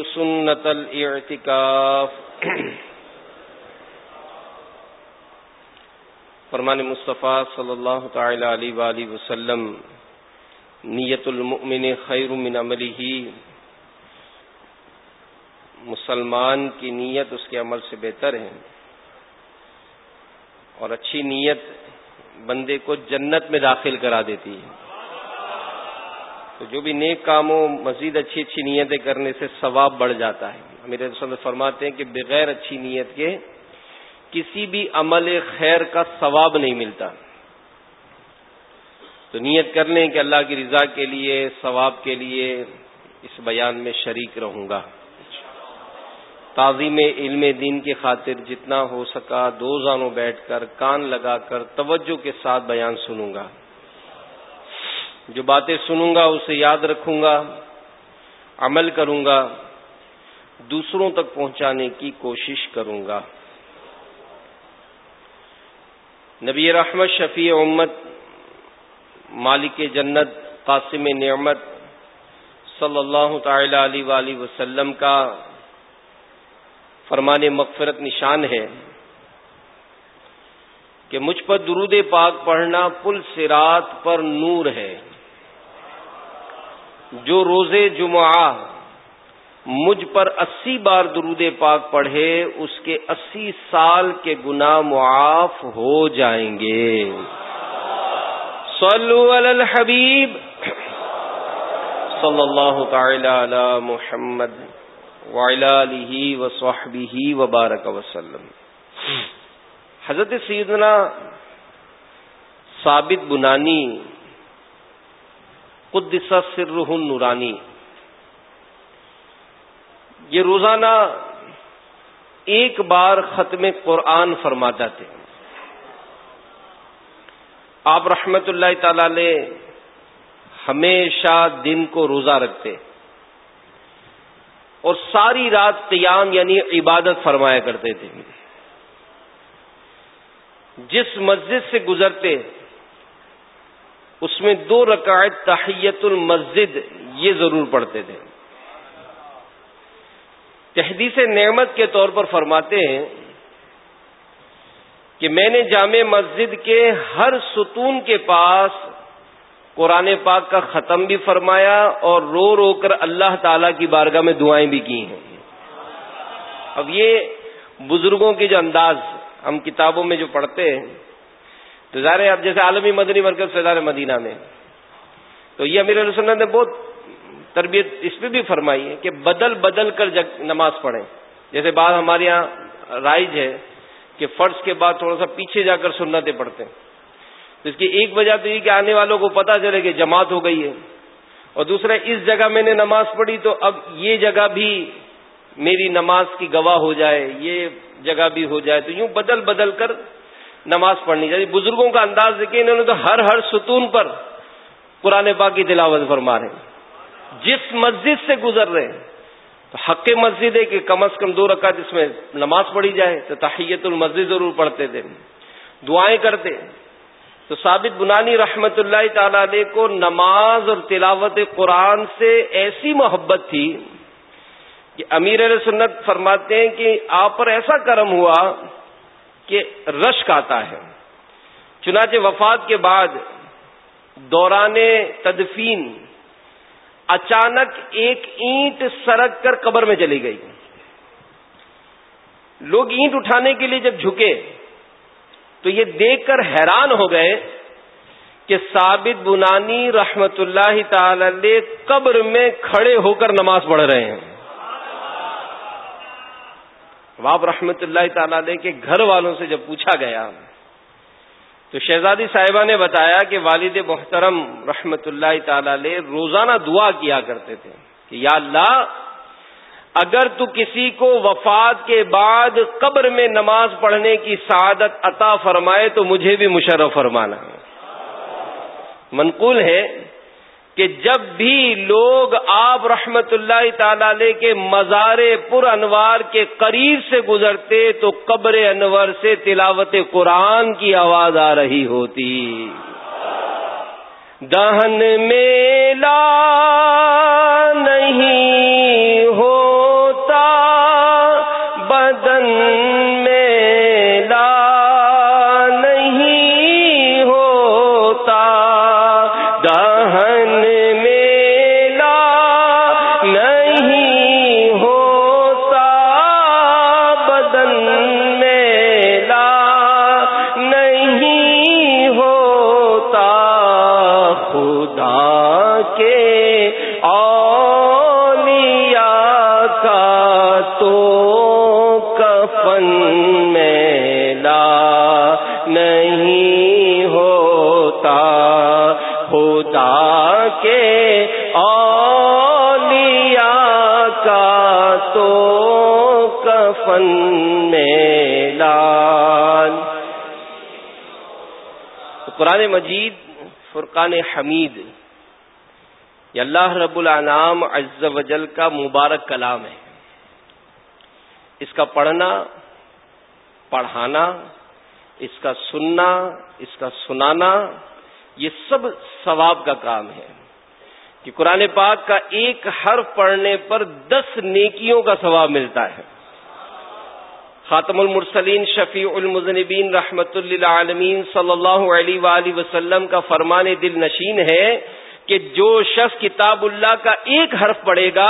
سنت الاعتکاف۔ فرمان مصطفیٰ صلی اللہ تعالی علیہ وآلہ وسلم، نیت المؤمن خیر من عمله مسلمان کی نیت اس کے عمل سے بہتر ہے۔ اور اچھی نیت بندے کو جنت میں داخل کرا دیتی ہے۔ تو جو بھی نیک کام ہو مزید اچھی اچھی نیتیں کرنے سے ثواب بڑھ جاتا ہے۔ میرے رسول فرماتے ہیں کہ بغیر اچھی نیت کے کسی بھی عمل خیر کا ثواب نہیں ملتا۔ تو نیت کر لیں کہ اللہ کی رضا کے لیے، ثواب کے لیے اس بیان میں شریک رہوں گا۔ تعظیم علم دین کی خاطر جتنا ہو سکا دو زانوں بیٹھ کر کان لگا کر توجہ کے ساتھ بیان سنوں گا۔ جو باتیں سنوں گا، اسے یاد رکھوں گا، عمل کروں گا، دوسروں تک پہنچانے کی کوشش کروں گا۔ نبی رحمت، شفیع امت، مالک جنت، قاسم نعمت صلی اللہ تعالی علیہ وآلہ وسلم کا فرمان مغفرت نشان ہے کہ مجھ پر درود پاک پڑھنا پل سرات پر نور ہے۔ جو روز جمعہ مجھ پر اسی بار درود پاک پڑھے، اس کے اسی سال کے گناہ معاف ہو جائیں گے۔ صلو علی الحبیب۔ صلی اللہ تعالی علی محمد وعلی وصحبہ وبارک وسلم۔ حضرت سیدنا ثابت بنانی قدس سرہ نورانی۔ یہ روزانہ ایک بار ختم قرآن فرماتا تھے آپ رحمت اللہ تعالی ہمیشہ دن کو روزہ رکھتے اور ساری رات قیام یعنی عبادت فرمایا کرتے تھے۔ جس مسجد سے گزرتے اس میں دو رکعت تحیت المسجد یہ ضرور پڑھتے تھے۔ تحدیث نعمت کے طور پر فرماتے ہیں کہ میں نے جامع مسجد کے ہر ستون کے پاس قرآن پاک کا ختم بھی فرمایا اور رو رو کر اللہ تعالی کی بارگاہ میں دعائیں بھی کی ہیں۔ اب یہ بزرگوں کی جو انداز ہم کتابوں میں جو پڑھتے ہیں تو ظاہر ہے اب جیسے عالمی مدنی مرکز فضار مدینہ میں۔ تو یہ امیر علیہ نے بہت تربیت اس پہ بھی فرمائی ہے کہ بدل بدل کر نماز پڑھیں۔ جیسے بات ہمارے یہاں رائج ہے کہ فرض کے بعد تھوڑا سا پیچھے جا کر سنتے پڑھتے ہیں۔ تو اس کی ایک وجہ تو یہ کہ آنے والوں کو پتا چلے کہ جماعت ہو گئی ہے۔ اور دوسرا، اس جگہ میں نے نماز پڑھی تو اب یہ جگہ بھی میری نماز کی گواہ ہو جائے، یہ جگہ بھی ہو جائے۔ تو یوں بدل بدل کر نماز پڑھنی چاہیے۔ بزرگوں کا انداز دیکھیں، انہوں نے تو ہر ہر ستون پر قرآن پاک کی تلاوت فرما رہے جس مسجد سے گزر رہے ہیں، تو حق مسجد ہے کہ کم از کم دو رکھا جس میں نماز پڑھی جائے، تو تحیت المسجد ضرور پڑھتے تھے۔ دعائیں کرتے۔ تو ثابت بنانی رحمت اللہ تعالی علیہ کو نماز اور تلاوت قرآن سے ایسی محبت تھی کہ امیر علیہ سنت فرماتے ہیں کہ آپ پر ایسا کرم ہوا کہ رشک آتا ہے۔ چنانچہ وفات کے بعد دوران تدفین اچانک ایک اینٹ سرک کر قبر میں چلی گئی۔ لوگ اینٹ اٹھانے کے لیے جب جھکے تو یہ دیکھ کر حیران ہو گئے کہ ثابت بنانی رحمت اللہ تعالی قبر میں کھڑے ہو کر نماز پڑھ رہے ہیں۔ واب رحمت اللہ تعالی کے گھر والوں سے جب پوچھا گیا تو شہزادی صاحبہ نے بتایا کہ والد محترم رحمت اللہ تعالی روزانہ دعا کیا کرتے تھے کہ یا اللہ، اگر تو کسی کو وفات کے بعد قبر میں نماز پڑھنے کی سعادت عطا فرمائے تو مجھے بھی مشرف فرمانا۔ منقول ہے کہ جب بھی لوگ آپ رحمت اللہ تعالی کے مزار پر انوار کے قریب سے گزرتے تو قبر انور سے تلاوت قرآن کی آواز آ رہی ہوتی۔ دہن میلا نہیں مجید، فرقان حمید۔ یہ اللہ رب العنام عز و جل کا مبارک کلام ہے۔ اس کا پڑھنا، پڑھانا، اس کا سننا، اس کا سنانا، یہ سب ثواب کا کام ہے۔ کہ قرآن پاک کا ایک حرف پڑھنے پر دس نیکیوں کا ثواب ملتا ہے۔ خاتم المرسلین شفیع المزنبین رحمت اللہ عالمین صلی اللہ علیہ وآلہ وسلم کا فرمان دل نشین ہے کہ جو شخص کتاب اللہ کا ایک حرف پڑے گا،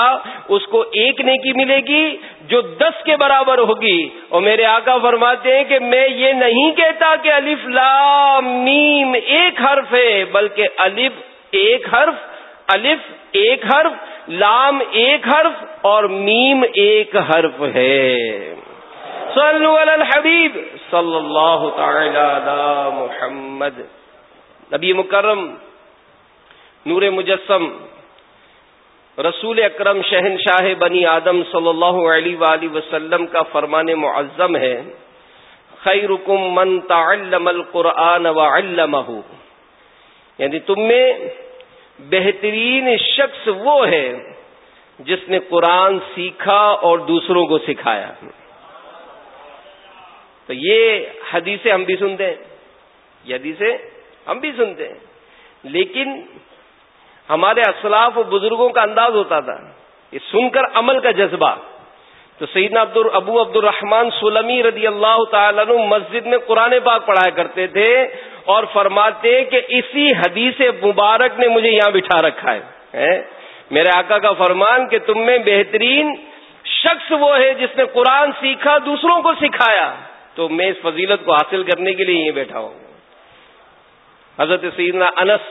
اس کو ایک نیکی ملے گی جو دس کے برابر ہوگی۔ اور میرے آقا فرماتے ہیں کہ میں یہ نہیں کہتا کہ الف لام میم ایک حرف ہے، بلکہ الف ایک حرف، الف ایک حرف، لام ایک حرف اور میم ایک حرف ہے۔ صلو علی الحبیب صلی اللہ تعالی علی محمد. نبی مکرم، نور مجسم، رسول اکرم شہنشاہ بنی آدم صلی اللہ علیہ وآلہ وسلم کا فرمان معظم ہے. خیرکم من تعلم القرآن وعلمہ. یعنی تم میں بہترین شخص وہ ہے جس نے قرآن سیکھا اور دوسروں کو سکھایا. تو یہ حدیثیں ہم بھی سنتے ہیں، یہ حدیثیں ہم بھی سنتے ہیں۔ لیکن ہمارے اسلاف و بزرگوں کا انداز ہوتا تھا یہ سن کر عمل کا جذبہ۔ تو سیدنا عبد ابو عبد الرحمان سلمی رضی اللہ تعالیٰ مسجد میں قرآن پاک پڑھایا کرتے تھے اور فرماتے کہ اسی حدیث مبارک نے مجھے یہاں بٹھا رکھا ہے۔ میرے آقا کا فرمان کہ تم میں بہترین شخص وہ ہے جس نے قرآن سیکھا، دوسروں کو سکھایا۔ تو میں اس فضیلت کو حاصل کرنے کے لیے یہیں بیٹھا ہوں۔ حضرت سیدنا انس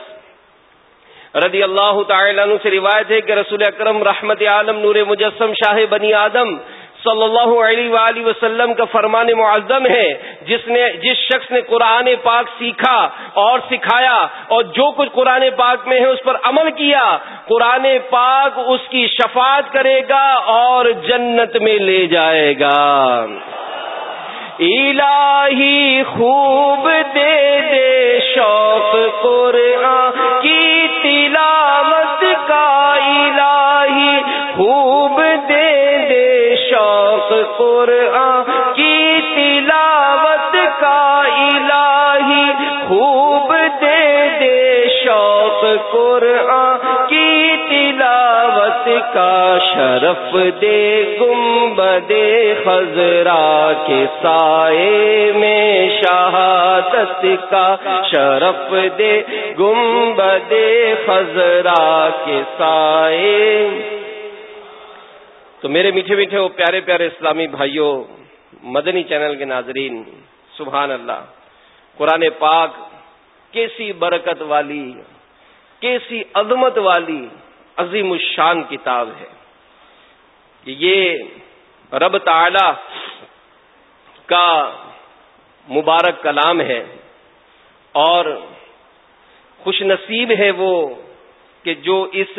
رضی اللہ تعالی عنہ سے روایت ہے کہ رسول اکرم رحمت عالم نور مجسم شاہ بنی آدم صلی اللہ علیہ وآلہ وسلم کا فرمان معظم ہے۔ جس نے جس شخص نے قرآن پاک سیکھا اور سکھایا اور جو کچھ قرآن پاک میں ہے اس پر عمل کیا، قرآن پاک اس کی شفاعت کرے گا اور جنت میں لے جائے گا۔ الہی خوب دے دے شوق قرآن کی تلاوت کا الہی خوب دے دے شوق قرآن کی تلاوت کا الہی خوب دے دے شوق قرآن کا شرف دے گنبد خزرا کے سائے میں شہادت کا شرف دے گنبد خزرا کے سائے تو میرے میٹھے میٹھے وہ پیارے پیارے اسلامی بھائیوں، مدنی چینل کے ناظرین، سبحان اللہ، قرآن پاک کیسی برکت والی، کیسی عظمت والی عظیم الشان کتاب ہے یہ رب تعالی کا مبارک کلام ہے اور خوش نصیب ہے وہ کہ جو اس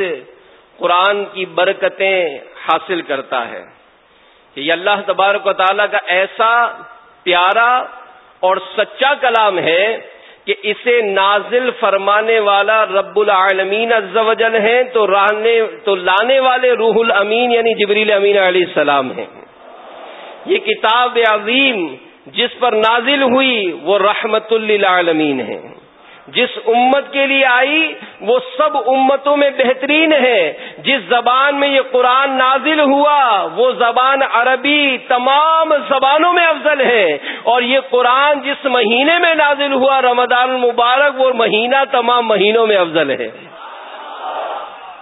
قرآن کی برکتیں حاصل کرتا ہے یہ اللہ تبارک و تعالیٰ کا ایسا پیارا اور سچا کلام ہے کہ اسے نازل فرمانے والا رب العالمین عز و جل ہیں، تو تو لانے والے روح الامین یعنی جبریل امین علیہ السلام ہیں۔ یہ کتاب عظیم جس پر نازل ہوئی، وہ رحمت للعالمین ہے۔ جس امت کے لیے آئی، وہ سب امتوں میں بہترین ہے۔ جس زبان میں یہ قرآن نازل ہوا، وہ زبان عربی تمام زبانوں میں افضل ہے۔ اور یہ قرآن جس مہینے میں نازل ہوا، رمضان المبارک، وہ مہینہ تمام مہینوں میں افضل ہے۔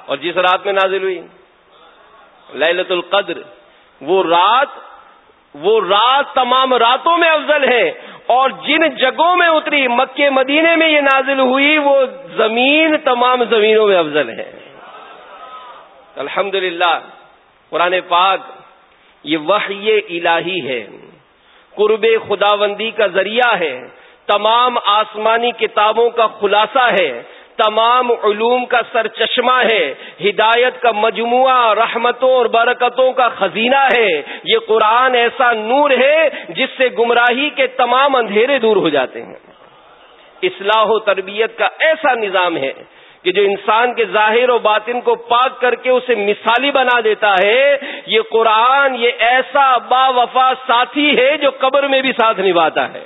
اور جس رات میں نازل ہوئی للت القدر، وہ رات وہ رات تمام راتوں میں افضل ہے۔ اور جن جگہوں میں اتری مکے مدینے میں یہ نازل ہوئی، وہ زمین، تمام زمینوں میں افضل ہے۔ الحمد للہ قرآن پاک یہ وحی الہی ہے۔ قرب خداوندی کا ذریعہ ہے۔ تمام آسمانی کتابوں کا خلاصہ ہے۔ تمام علوم کا سر چشمہ ہے، ہدایت کا مجموعہ، رحمتوں اور برکتوں کا خزینہ ہے۔ یہ قرآن ایسا نور ہے جس سے گمراہی کے تمام اندھیرے دور ہو جاتے ہیں۔ اصلاح و تربیت کا ایسا نظام ہے کہ جو انسان کے ظاہر و باطن کو پاک کر کے اسے مثالی بنا دیتا ہے، یہ قرآن یہ ایسا با وفا ساتھی ہے جو قبر میں بھی ساتھ نبھاتا ہے۔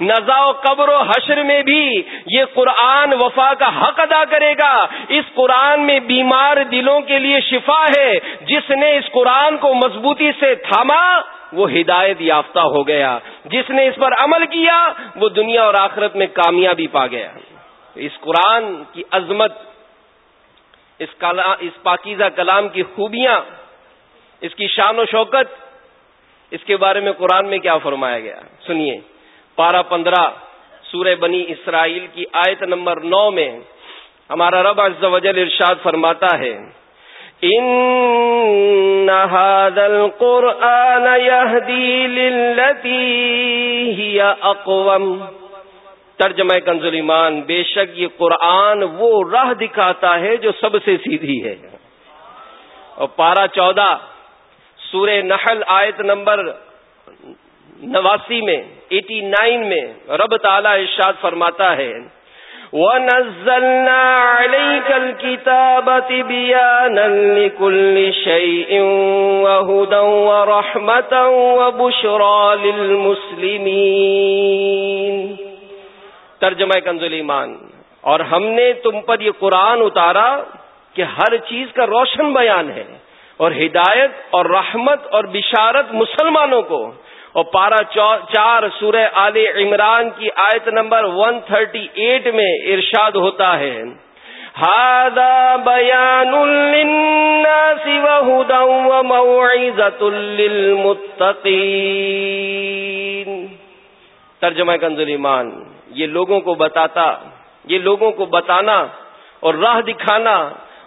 نزا و قبر و حشر میں بھی یہ قرآن وفا کا حق ادا کرے گا۔ اس قرآن میں بیمار دلوں کے لیے شفا ہے۔ جس نے اس قرآن کو مضبوطی سے تھاما، وہ ہدایت یافتہ ہو گیا۔ جس نے اس پر عمل کیا، وہ دنیا اور آخرت میں کامیابی پا گیا۔ اس قرآن کی عظمت، اس اس پاکیزہ کلام کی خوبیاں، اس کی شان و شوکت، اس کے بارے میں قرآن میں کیا فرمایا گیا؟ سنیے۔ پارہ پندرہ سورہ بنی اسرائیل کی آیت نمبر نو میں ہمارا رب عز و جل ارشاد فرماتا ہے، ان هذا القرآن يهدي للتي هي اقوم ترجمہ کنزل ایمان، بے شک یہ قرآن وہ راہ دکھاتا ہے جو سب سے سیدھی ہے۔ اور پارہ چودہ، سورہ نحل آیت نمبر نواسی میں، ایٹی نائن میں رب تعالی ارشاد فرماتا ہے، وَنَزَّلْنَا عَلَيْكَ الْكِتَابَ تِبِيَانًا لِكُلِّ شَيْءٍ وَهُدًى وَرَحْمَةً وَبُشْرَى لِلْمُسْلِمِينَ۔ ترجمہ کنزل ایمان۔ اور ہم نے تم پر یہ قرآن اتارا کہ ہر چیز کا روشن بیان ہے اور ہدایت اور رحمت اور بشارت مسلمانوں کو اور پارا چار سورہ آل عمران کی آیت نمبر 138 میں ارشاد ہوتا ہے۔ بیان للناس ترجمہ کنزل ایمان، یہ لوگوں کو بتاتا، یہ لوگوں کو بتانا اور راہ دکھانا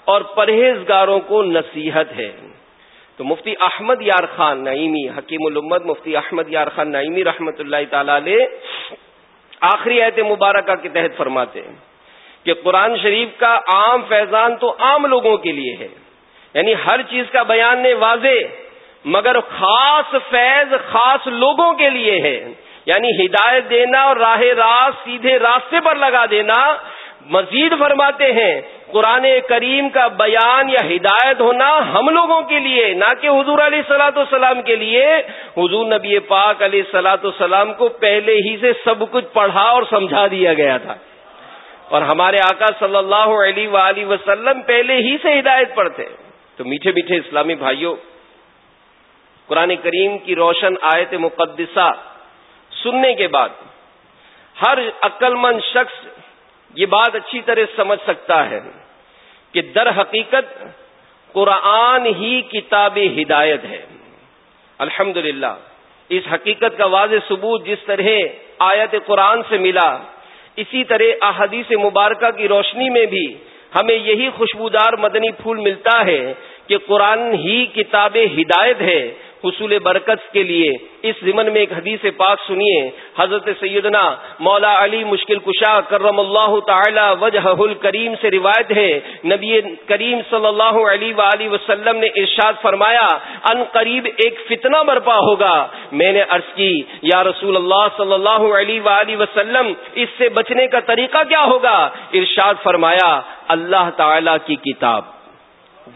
اور پرہیزگاروں کو نصیحت ہے۔ تو مفتی احمد یار خان نعیمی، حکیم الامت مفتی احمد یار خان نعیمی رحمت اللہ تعالی علیہ آخری عہد مبارکہ کے تحت فرماتے ہیں کہ قرآن شریف کا عام فیضان تو عام لوگوں کے لیے ہے۔ یعنی ہر چیز کا بیان واضح، مگر خاص فیض خاص لوگوں کے لیے ہے۔ یعنی ہدایت دینا اور راہ راست سیدھے راستے پر لگا دینا، مزید فرماتے ہیں قرآن کریم کا بیان یا ہدایت ہونا ہم لوگوں کے لیے، نہ کہ حضور علیہ سلاۃ والسلام کے لیے۔ حضور نبی پاک علیہ سلاۃ والسلام کو پہلے ہی سے سب کچھ پڑھا اور سمجھا دیا گیا تھا۔ اور ہمارے آقا صلی اللہ علیہ وآلہ وسلم پہلے ہی سے ہدایت پڑھتے تو میٹھے میٹھے اسلامی بھائیوں، قرآن کریم کی روشن آیت مقدسہ سننے کے بعد ہر عقل مند شخص یہ بات اچھی طرح سمجھ سکتا ہے۔ کہ در حقیقت قرآن ہی کتاب ہدایت ہے۔ الحمد اس حقیقت کا واضح ثبوت جس طرح آیت قرآن سے ملا، اسی طرح احادیث مبارکہ کی روشنی میں بھی ہمیں یہی خوشبودار مدنی پھول ملتا ہے کہ قرآن ہی کتاب ہدایت ہے۔ حصول برکت کے لیے اس ضمن میں ایک حدیث پاک سنیے۔ حضرت سیدنا مولا علی مشکل کشا کرم اللہ تعالی وجہ الکریم سے روایت ہے۔ نبی کریم صلی اللہ علیہ وآلہ وسلم نے ارشاد فرمایا، ان قریب ایک فتنہ برپا ہوگا۔ میں نے عرض کی، یا رسول اللہ صلی اللہ علیہ وآلہ وسلم، اس سے بچنے کا طریقہ کیا ہوگا؟ ارشاد فرمایا، اللہ تعالی کی کتاب۔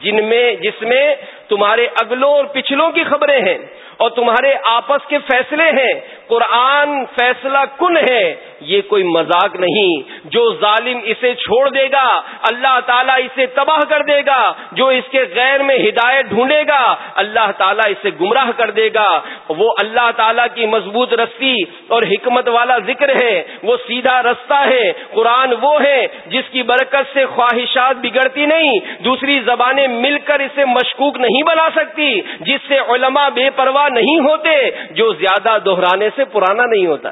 جن میں، جس میں تمہارے اگلوں اور پچھلوں کی خبریں ہیں اور تمہارے آپس کے فیصلے ہیں۔ قرآن فیصلہ کن ہے؟ یہ کوئی مذاق نہیں۔ جو ظالم اسے چھوڑ دے گا، اللہ تعالیٰ اسے تباہ کر دے گا۔ جو اس کے غیر میں ہدایت ڈھونڈے گا، اللہ تعالیٰ اسے گمراہ کر دے گا۔ وہ اللہ تعالیٰ کی مضبوط رسی اور حکمت والا ذکر ہے۔ وہ سیدھا رستہ ہے۔ قرآن وہ ہے جس کی برکت سے خواہشات بگڑتی نہیں۔ دوسری زبانیں مل کر اسے مشکوک نہیں بنا سکتی، جس سے علماء بے پرواہ نہیں ہوتے، جو زیادہ دہرانے سے پرانا نہیں ہوتا۔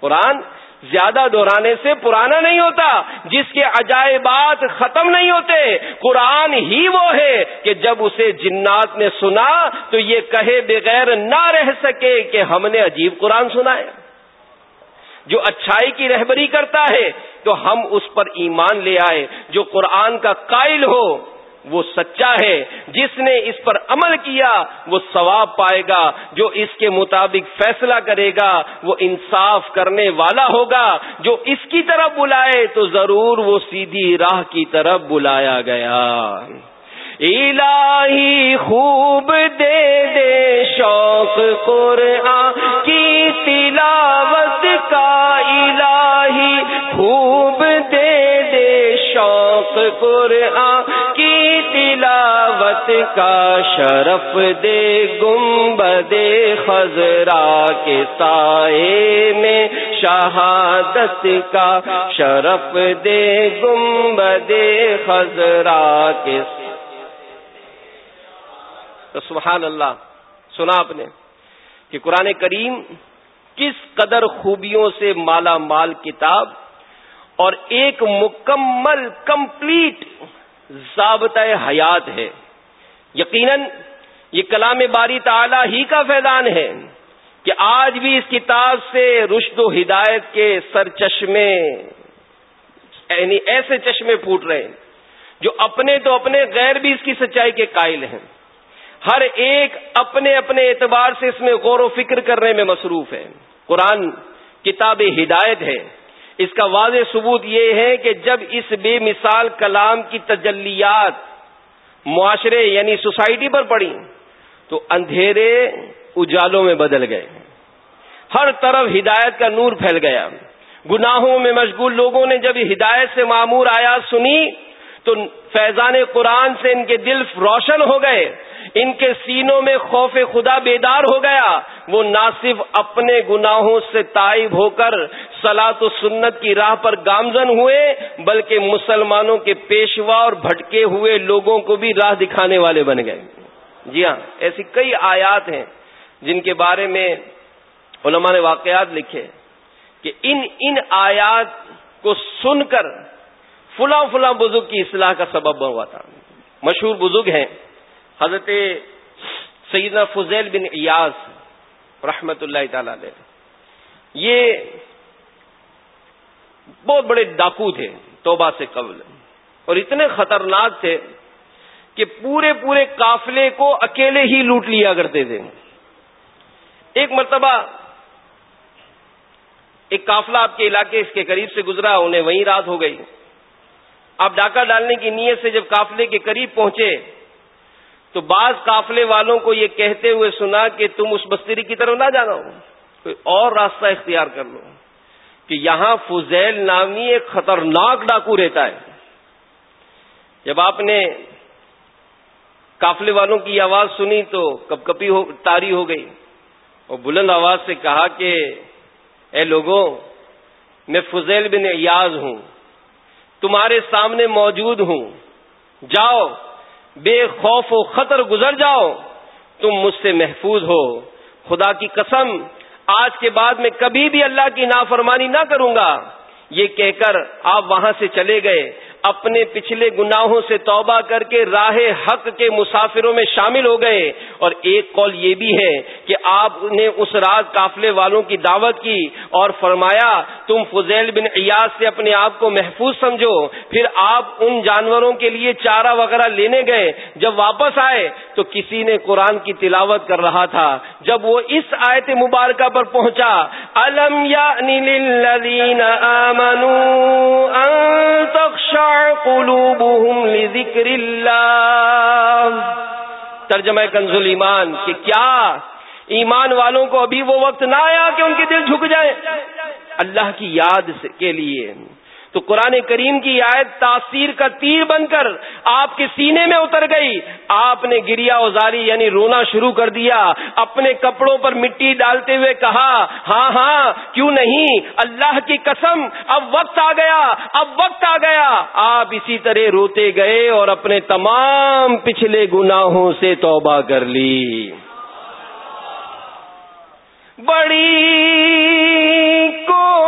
قرآن زیادہ دہرانے سے پرانا نہیں ہوتا، جس کے عجائبات ختم نہیں ہوتے۔ قرآن ہی وہ ہے کہ جب اسے جنات نے سنا، تو یہ کہے بغیر نہ رہ سکے کہ ہم نے عجیب قرآن سنا ہے۔ جو اچھائی کی رہبری کرتا ہے، تو ہم اس پر ایمان لے آئے، جو قرآن کا قائل ہو وہ سچا ہے، جس نے اس پر عمل کیا، وہ ثواب پائے گا، جو اس کے مطابق فیصلہ کرے گا، وہ انصاف کرنے والا ہوگا۔ جو اس کی طرف بلائے، تو ضرور وہ سیدھی راہ کی طرف بلایا گیا۔ الہی خوب دے دے شوق قرآن کی تلاوت کا، الہی خوب دے دے شوق قرآن کی تلاوت کا شرف دے گمب دے خزرا کے سائے میں شہادت کا شرف دے گمب خزرا کے تو سبحان اللہ، سنا آپ نے کہ قرآن کریم کس قدر خوبیوں سے مالا مال کتاب اور ایک مکمل کمپلیٹ ضابطۂ حیات ہے۔ یقیناً یہ کلام باری تعالی ہی کا فیضان ہے کہ آج بھی اس کتاب سے رشد و ہدایت کے سر چشمے یعنی ایسے چشمے پھوٹ رہے ہیں جو اپنے تو اپنے، غیر بھی اس کی سچائی کے قائل ہیں۔ ہر ایک اپنے اپنے اعتبار سے اس میں غور و فکر کرنے میں مصروف ہے۔ قرآن کتاب ہدایت ہے۔ اس کا واضح ثبوت یہ ہے کہ جب اس بے مثال کلام کی تجلیات معاشرے یعنی سوسائٹی پر پڑی، تو اندھیرے اجالوں میں بدل گئے۔ ہر طرف ہدایت کا نور پھیل گیا۔ گناہوں میں مشغول لوگوں نے جب ہدایت سے معمور آیات سنی، تو فیضان قرآن سے ان کے دل روشن ہو گئے۔ ان کے سینوں میں خوف خدا بیدار ہو گیا۔ وہ نہ صرف اپنے گناہوں سے تائب ہو کر سلاط و سنت کی راہ پر گامزن ہوئے، بلکہ مسلمانوں کے پیشوا اور بھٹکے ہوئے لوگوں کو بھی راہ دکھانے والے بن گئے۔ جی ہاں ایسی کئی آیات ہیں جن کے بارے میں علماء نے واقعات لکھے کہ ان ان آیات کو سن کر فلاں فلاں بزرگ کی اصلاح کا سبب ہوا تھا۔ مشہور بزرگ ہیں۔ حضرت سیدنا فضیل بن ایاز رحمت اللہ تعالی علیہ۔ یہ بہت بڑے ڈاکو تھے توبہ سے قبل۔ اور اتنے خطرناک تھے کہ پورے پورے قافلے کو اکیلے ہی لوٹ لیا کرتے تھے۔ ایک مرتبہ ایک قافلہ آپ کے علاقے اس کے قریب سے گزرا، انہیں وہیں رات ہو گئی۔ آپ ڈاکہ ڈالنے کی نیت سے جب قافلے کے قریب پہنچے تو بعض قافلے والوں کو یہ کہتے ہوئے سنا کہ تم اس بستری کی طرف نہ جانا ہو، کوئی اور راستہ اختیار کر لو۔ کہ یہاں فضیل نامی ایک خطرناک ڈاکو رہتا ہے۔ جب آپ نے قافلے والوں کی آواز سنی تو کپ کپی تاری ہو گئی۔ اور بلند آواز سے کہا کہ، اے لوگوں، میں فضیل بن ایاز ہوں۔ تمہارے سامنے موجود ہوں۔ جاؤ بے خوف و خطر گزر جاؤ، تم مجھ سے محفوظ ہو۔ خدا کی قسم، آج کے بعد میں کبھی بھی اللہ کی نافرمانی نہ کروں گا۔ یہ کہہ کر آپ وہاں سے چلے گئے۔ اپنے پچھلے گناہوں سے توبہ کر کے راہ حق کے مسافروں میں شامل ہو گئے۔ اور ایک قول یہ بھی ہے کہ آپ نے اس رات قافلے والوں کی دعوت کی اور فرمایا، تم فضیل بن ایاز سے اپنے آپ کو محفوظ سمجھو۔ پھر آپ ان جانوروں کے لیے چارہ وغیرہ لینے گئے۔ جب واپس آئے تو کسی نے قرآن کی تلاوت کر رہا تھا۔ جب وہ اس آیت مبارکہ پر پہنچا، الم یعنی یا قلوبهم لذکر اللہ۔ ترجمہ کنز ایمان کہ کیا ایمان والوں کو ابھی وہ وقت نہ آیا کہ ان کے دل جھک جائے اللہ کی یاد کے لیے۔ تو قرآن کریم کی آیت تاثیر کا تیر بن کر آپ کے سینے میں اتر گئی۔ آپ نے گریا اوزاری یعنی رونا شروع کر دیا۔ اپنے کپڑوں پر مٹی ڈالتے ہوئے کہا ہاں ہاں کیوں نہیں؟ اللہ کی قسم، اب وقت آ گیا، اب وقت آ گیا۔ آپ اسی طرح روتے گئے اور اپنے تمام پچھلے گناہوں سے توبہ کر لی۔ بڑی کو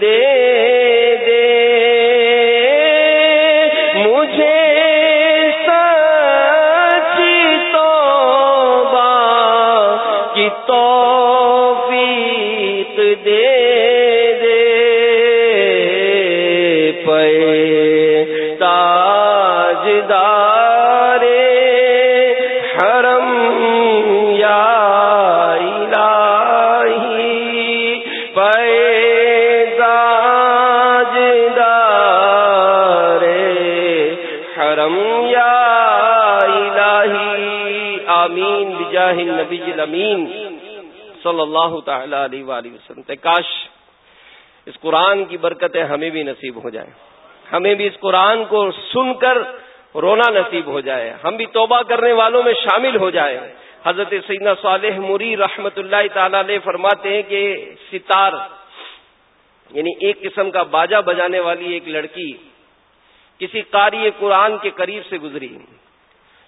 دے صلی اللہ تعالی علیہ وآلہ وسلم کاش اس قرآن کی برکتیں ہمیں بھی نصیب ہو جائیں۔ ہمیں بھی اس قرآن کو سن کر رونا نصیب ہو جائے۔ ہم بھی توبہ کرنے والوں میں شامل ہو جائے حضرت سیدنا صالح موری رحمت اللہ تعالی علیہ فرماتے ہیں کہ ستار یعنی ایک قسم کا باجا بجانے والی ایک لڑکی کسی قاری قرآن کے قریب سے گزری،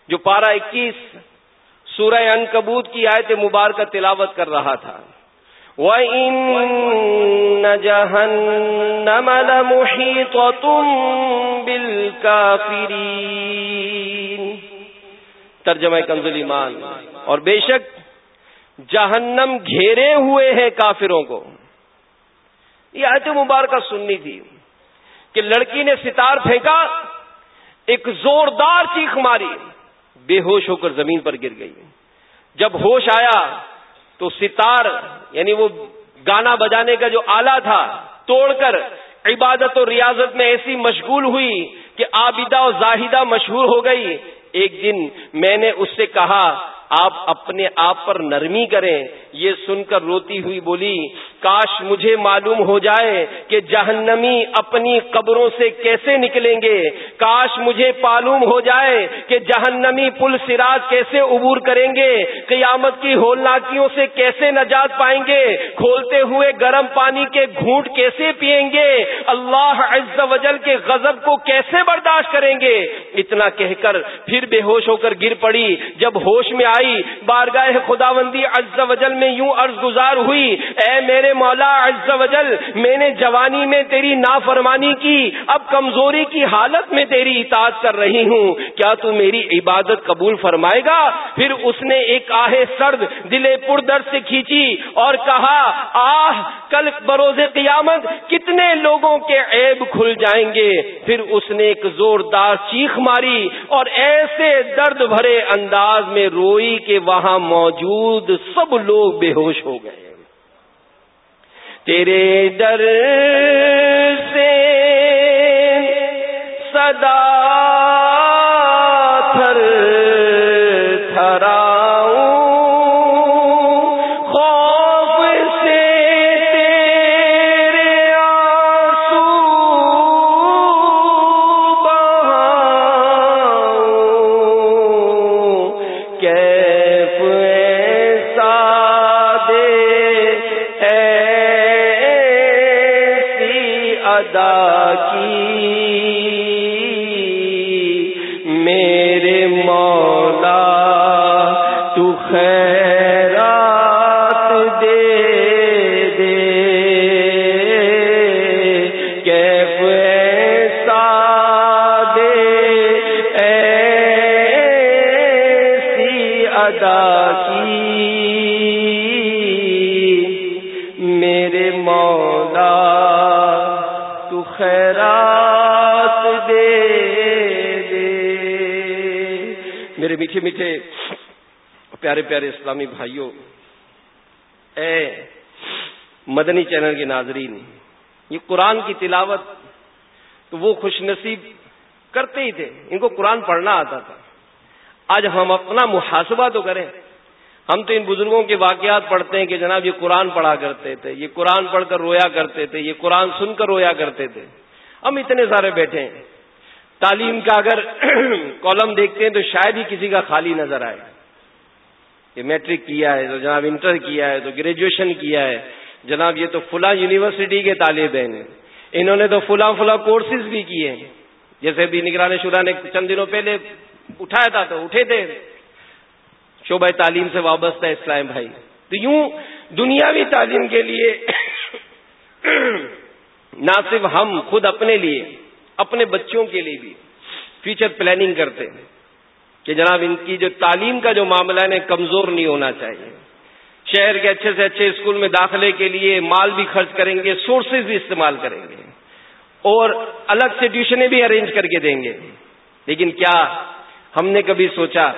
جو پارہ اکیس سورہ ان کبوت کی آیت مبارکہ تلاوت کر رہا تھا۔ وَإِنَّ جَهَنَّمَ لَمُحِيطَةٌ بِالْكَافِرِينَ۔ ترجمہ کنزل ایمان۔ اور بے شک جہنم گھیرے ہوئے ہیں کافروں کو۔ یہ آیت مبارکہ سننی تھی کہ لڑکی نے ستار پھینکا، ایک زوردار چیخ ماری۔ بے ہوش ہو کر زمین پر گر گئی۔ جب ہوش آیا تو ستار یعنی وہ گانا بجانے کا جو آلہ تھا، توڑ کر عبادت و ریاضت میں ایسی مشغول ہوئی کہ آبدہ و زاہدہ مشہور ہو گئی۔ ایک دن میں نے اس سے کہا، آپ اپنے آپ پر نرمی کریں۔ یہ سن کر روتی ہوئی بولی، کاش مجھے معلوم ہو جائے کہ جہنمی اپنی قبروں سے کیسے نکلیں گے۔ کاش مجھے معلوم ہو جائے کہ جہنمی پل سراج کیسے عبور کریں گے۔ قیامت کی ہولناکیوں سے کیسے نجات پائیں گے۔ کھولتے ہوئے گرم پانی کے گھونٹ کیسے پیئیں گے۔ اللہ عز و جل کے غضب کو کیسے برداشت کریں گے۔ اتنا کہہ کر پھر بے ہوش ہو کر گر پڑی۔ جب ہوش میں آئی، بارگاہ خدا بندی عز و جل میں یوں عرض گزار ہوئی، اے میرے مولا عز و جل، میں نے جوانی میں تیری نافرمانی کی، اب کمزوری کی حالت میں تیری اطاعت کر رہی ہوں، کیا تو میری عبادت قبول فرمائے گا؟ پھر اس نے ایک آہ سرد دلے پر درد سے کھینچی اور کہا، آہ، کل بروز قیامت کتنے لوگوں کے عیب کھل جائیں گے؟ پھر اس نے ایک زوردار چیخ ماری اور ایسے درد بھرے انداز میں روئی کہ وہاں موجود سب لوگ بے ہوش ہو گئے۔ تیرے در سے صدا اسلامی بھائیوں، اے مدنی چینل کے ناظرین، یہ قرآن کی تلاوت تو وہ خوش نصیب کرتے ہی تھے، ان کو قرآن پڑھنا آتا تھا۔ آج ہم اپنا محاسبہ تو کریں۔ ہم تو ان بزرگوں کے واقعات پڑھتے ہیں کہ جناب یہ قرآن پڑھا کرتے تھے، یہ قرآن پڑھ کر رویا کرتے تھے، یہ قرآن سن کر رویا کرتے تھے۔ ہم اتنے سارے بیٹھے ہیں۔ تعلیم کا اگر کالم دیکھتے ہیں تو شاید ہی کسی کا خالی نظر آئے۔ کہ میٹرک کیا ہے، تو جناب انٹر کیا ہے، تو گریجویشن کیا ہے۔ جناب، یہ تو فلاں یونیورسٹی کے طالب ہیں۔ انہوں نے تو فلاں فلاں کورسز بھی کیے ہیں۔ جیسے بھی نگران شورا نے چند دنوں پہلے اٹھایا تھا تو اٹھے تھے۔ شعبہ تعلیم سے وابستہ اسلام بھائی۔ تو یوں دنیاوی تعلیم کے لیے نہ صرف ہم، خود اپنے لیے، اپنے بچوں کے لیے بھی فیوچر پلاننگ کرتے ہیں۔ کہ جناب ان کی جو تعلیم کا جو معاملہ ہے کمزور نہیں ہونا چاہیے۔ شہر کے اچھے سے اچھے اسکول میں داخلے کے لیے مال بھی خرچ کریں گے، سورسز بھی استعمال کریں گے۔ اور الگ سے ٹیوشنیں بھی ارینج کر کے دیں گے۔ لیکن کیا ہم نے کبھی سوچا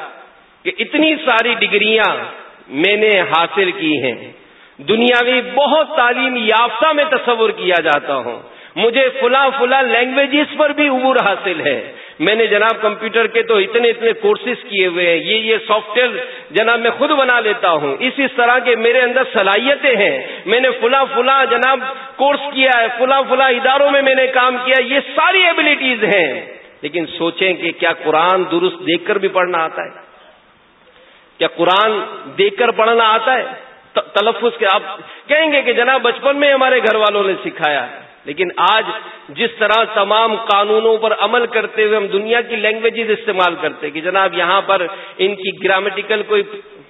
کہ اتنی ساری ڈگریاں میں نے حاصل کی ہیں۔ دنیاوی بہت تعلیم یافتہ میں تصور کیا جاتا ہوں۔ مجھے فلاں فلاں لینگویجز پر بھی عبور حاصل ہے۔ میں نے جناب کمپیوٹر کے تو اتنے اتنے کورسز کیے ہوئے ہیں۔ یہ یہ سافٹ ویئر جناب میں خود بنا لیتا ہوں۔ اس اس طرح کے میرے اندر صلاحیتیں ہیں۔ میں نے فلاں فلاں جناب کورس کیا ہے۔ فلاں فلاں اداروں میں میں نے کام کیا یہ ساری ایبلٹیز ہیں۔ لیکن سوچیں کہ کیا قرآن درست دیکھ کر بھی پڑھنا آتا ہے؟ کیا قرآن دیکھ کر پڑھنا آتا ہے؟ تلفظ کے آپ کہیں گے کہ جناب بچپن میں ہمارے گھر والوں نے سکھایا ہے۔ لیکن آج جس طرح تمام قانونوں پر عمل کرتے ہوئے ہم دنیا کی لینگویجز استعمال کرتے کہ جناب یہاں پر ان کی گرامیٹیکل کوئی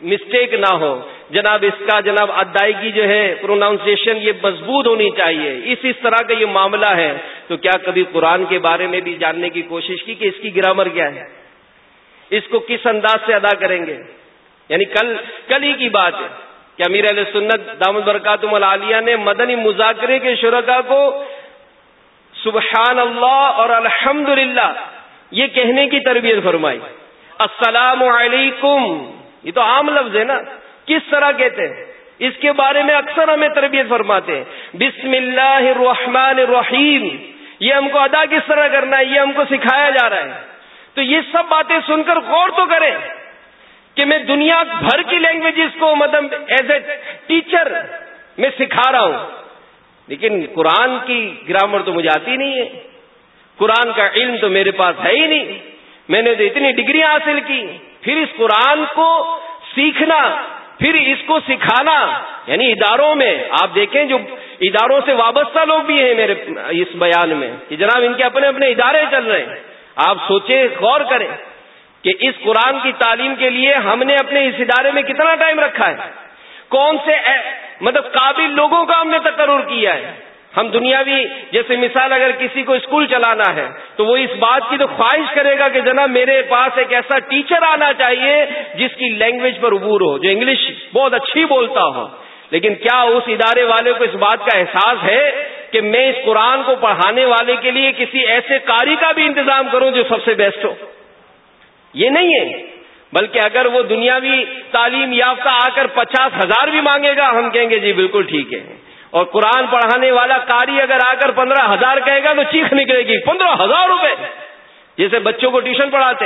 مسٹیک نہ ہو، جناب اس کا جناب ادائیگی جو ہے پروناؤنسیشن یہ مضبوط ہونی چاہیے۔ اس اس طرح کا یہ معاملہ ہے۔ تو کیا کبھی قرآن کے بارے میں بھی جاننے کی کوشش کی کہ اس کی گرامر کیا ہے؟ اس کو کس انداز سے ادا کریں گے؟ یعنی کل کل ہی کی بات ہے۔ کہ امیر علیہ سنت دامد برکاتم العالیہ نے مدنی مذاکرے کے شرکا کو سبحان اللہ اور الحمد یہ کہنے کی تربیت فرمائی۔ السلام علیکم۔ یہ تو عام لفظ ہے نا۔ کس طرح کہتے ہیں؟ اس کے بارے میں اکثر ہمیں تربیت فرماتے ہیں۔ بسم اللہ الرحمن الرحیم۔ یہ ہم کو ادا کس طرح کرنا ہے؟ یہ ہم کو سکھایا جا رہا ہے۔ تو یہ سب باتیں سن کر غور تو کریں۔ کہ میں دنیا بھر کی لینگویجز کو مطلب ایز اے ٹیچر میں سکھا رہا ہوں۔ لیکن قرآن کی گرامر تو مجھے آتی نہیں ہے۔ قرآن کا علم تو میرے پاس ہے ہی نہیں۔ میں نے تو اتنی ڈگریاں حاصل کی۔ پھر اس قرآن کو سیکھنا، پھر اس کو سکھانا یعنی اداروں میں۔ آپ دیکھیں جو اداروں سے وابستہ لوگ بھی ہیں میرے اس بیان میں کہ جناب ان کے اپنے اپنے ادارے چل رہے ہیں۔ آپ سوچیں، غور کریں۔ کہ اس قرآن کی تعلیم کے لیے ہم نے اپنے اس ادارے میں کتنا ٹائم رکھا ہے؟ کون سے مطلب قابل لوگوں کا ہم نے تقرر کیا ہے؟ ہم دنیاوی جیسے مثال اگر کسی کو اسکول چلانا ہے، تو وہ اس بات کی تو خواہش کرے گا کہ جناب میرے پاس ایک ایسا ٹیچر آنا چاہیے جس کی لینگویج پر عبور ہو، جو انگلش بہت اچھی بولتا ہو۔ لیکن کیا اس ادارے والے کو اس بات کا احساس ہے کہ میں اس قرآن کو پڑھانے والے کے لیے کسی ایسے کاری کا بھی انتظام کروں جو سب سے بیسٹ ہو؟ یہ نہیں ہے۔ بلکہ اگر وہ دنیاوی تعلیم یافتہ آ کر پچاس ہزار بھی مانگے گا، ہم کہیں گے جی بالکل ٹھیک ہے۔ اور قرآن پڑھانے والا کاری اگر آ کر پندرہ ہزار کہے گا، تو چیخ نکلے گی، پندرہ ہزار روپے۔ جیسے بچوں کو ٹیوشن پڑھاتے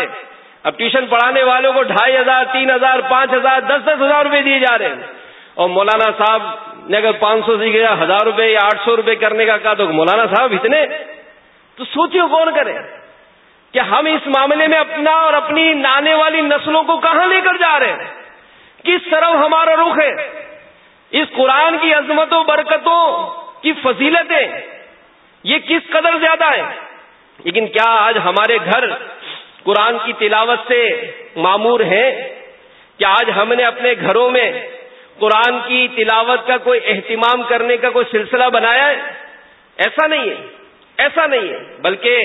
اب ٹیوشن پڑھانے والوں کو ڈھائی ہزار، تین ہزار، پانچ ہزار، دس دس ہزار روپے دیے جا رہے ہیں۔ اور مولانا صاحب نے اگر پانچ سو سے ہزار روپے یا آٹھ سو روپے کرنے کا کہا، تو مولانا صاحب اتنے۔ تو سوچیے کون کرے؟ کہ ہم اس معاملے میں اپنا اور اپنی نانے والی نسلوں کو کہاں لے کر جا رہے ہیں؟ کس طرح ہمارا رخ ہے؟ اس قرآن کی عظمت و برکتوں کی فضیلتیں یہ کس قدر زیادہ ہے لیکن کیا آج ہمارے گھر قرآن کی تلاوت سے معمور ہیں؟ کیا آج ہم نے اپنے گھروں میں قرآن کی تلاوت کا کوئی اہتمام کرنے کا کوئی سلسلہ بنایا ہے؟ ایسا نہیں ہے، ایسا نہیں ہے، بلکہ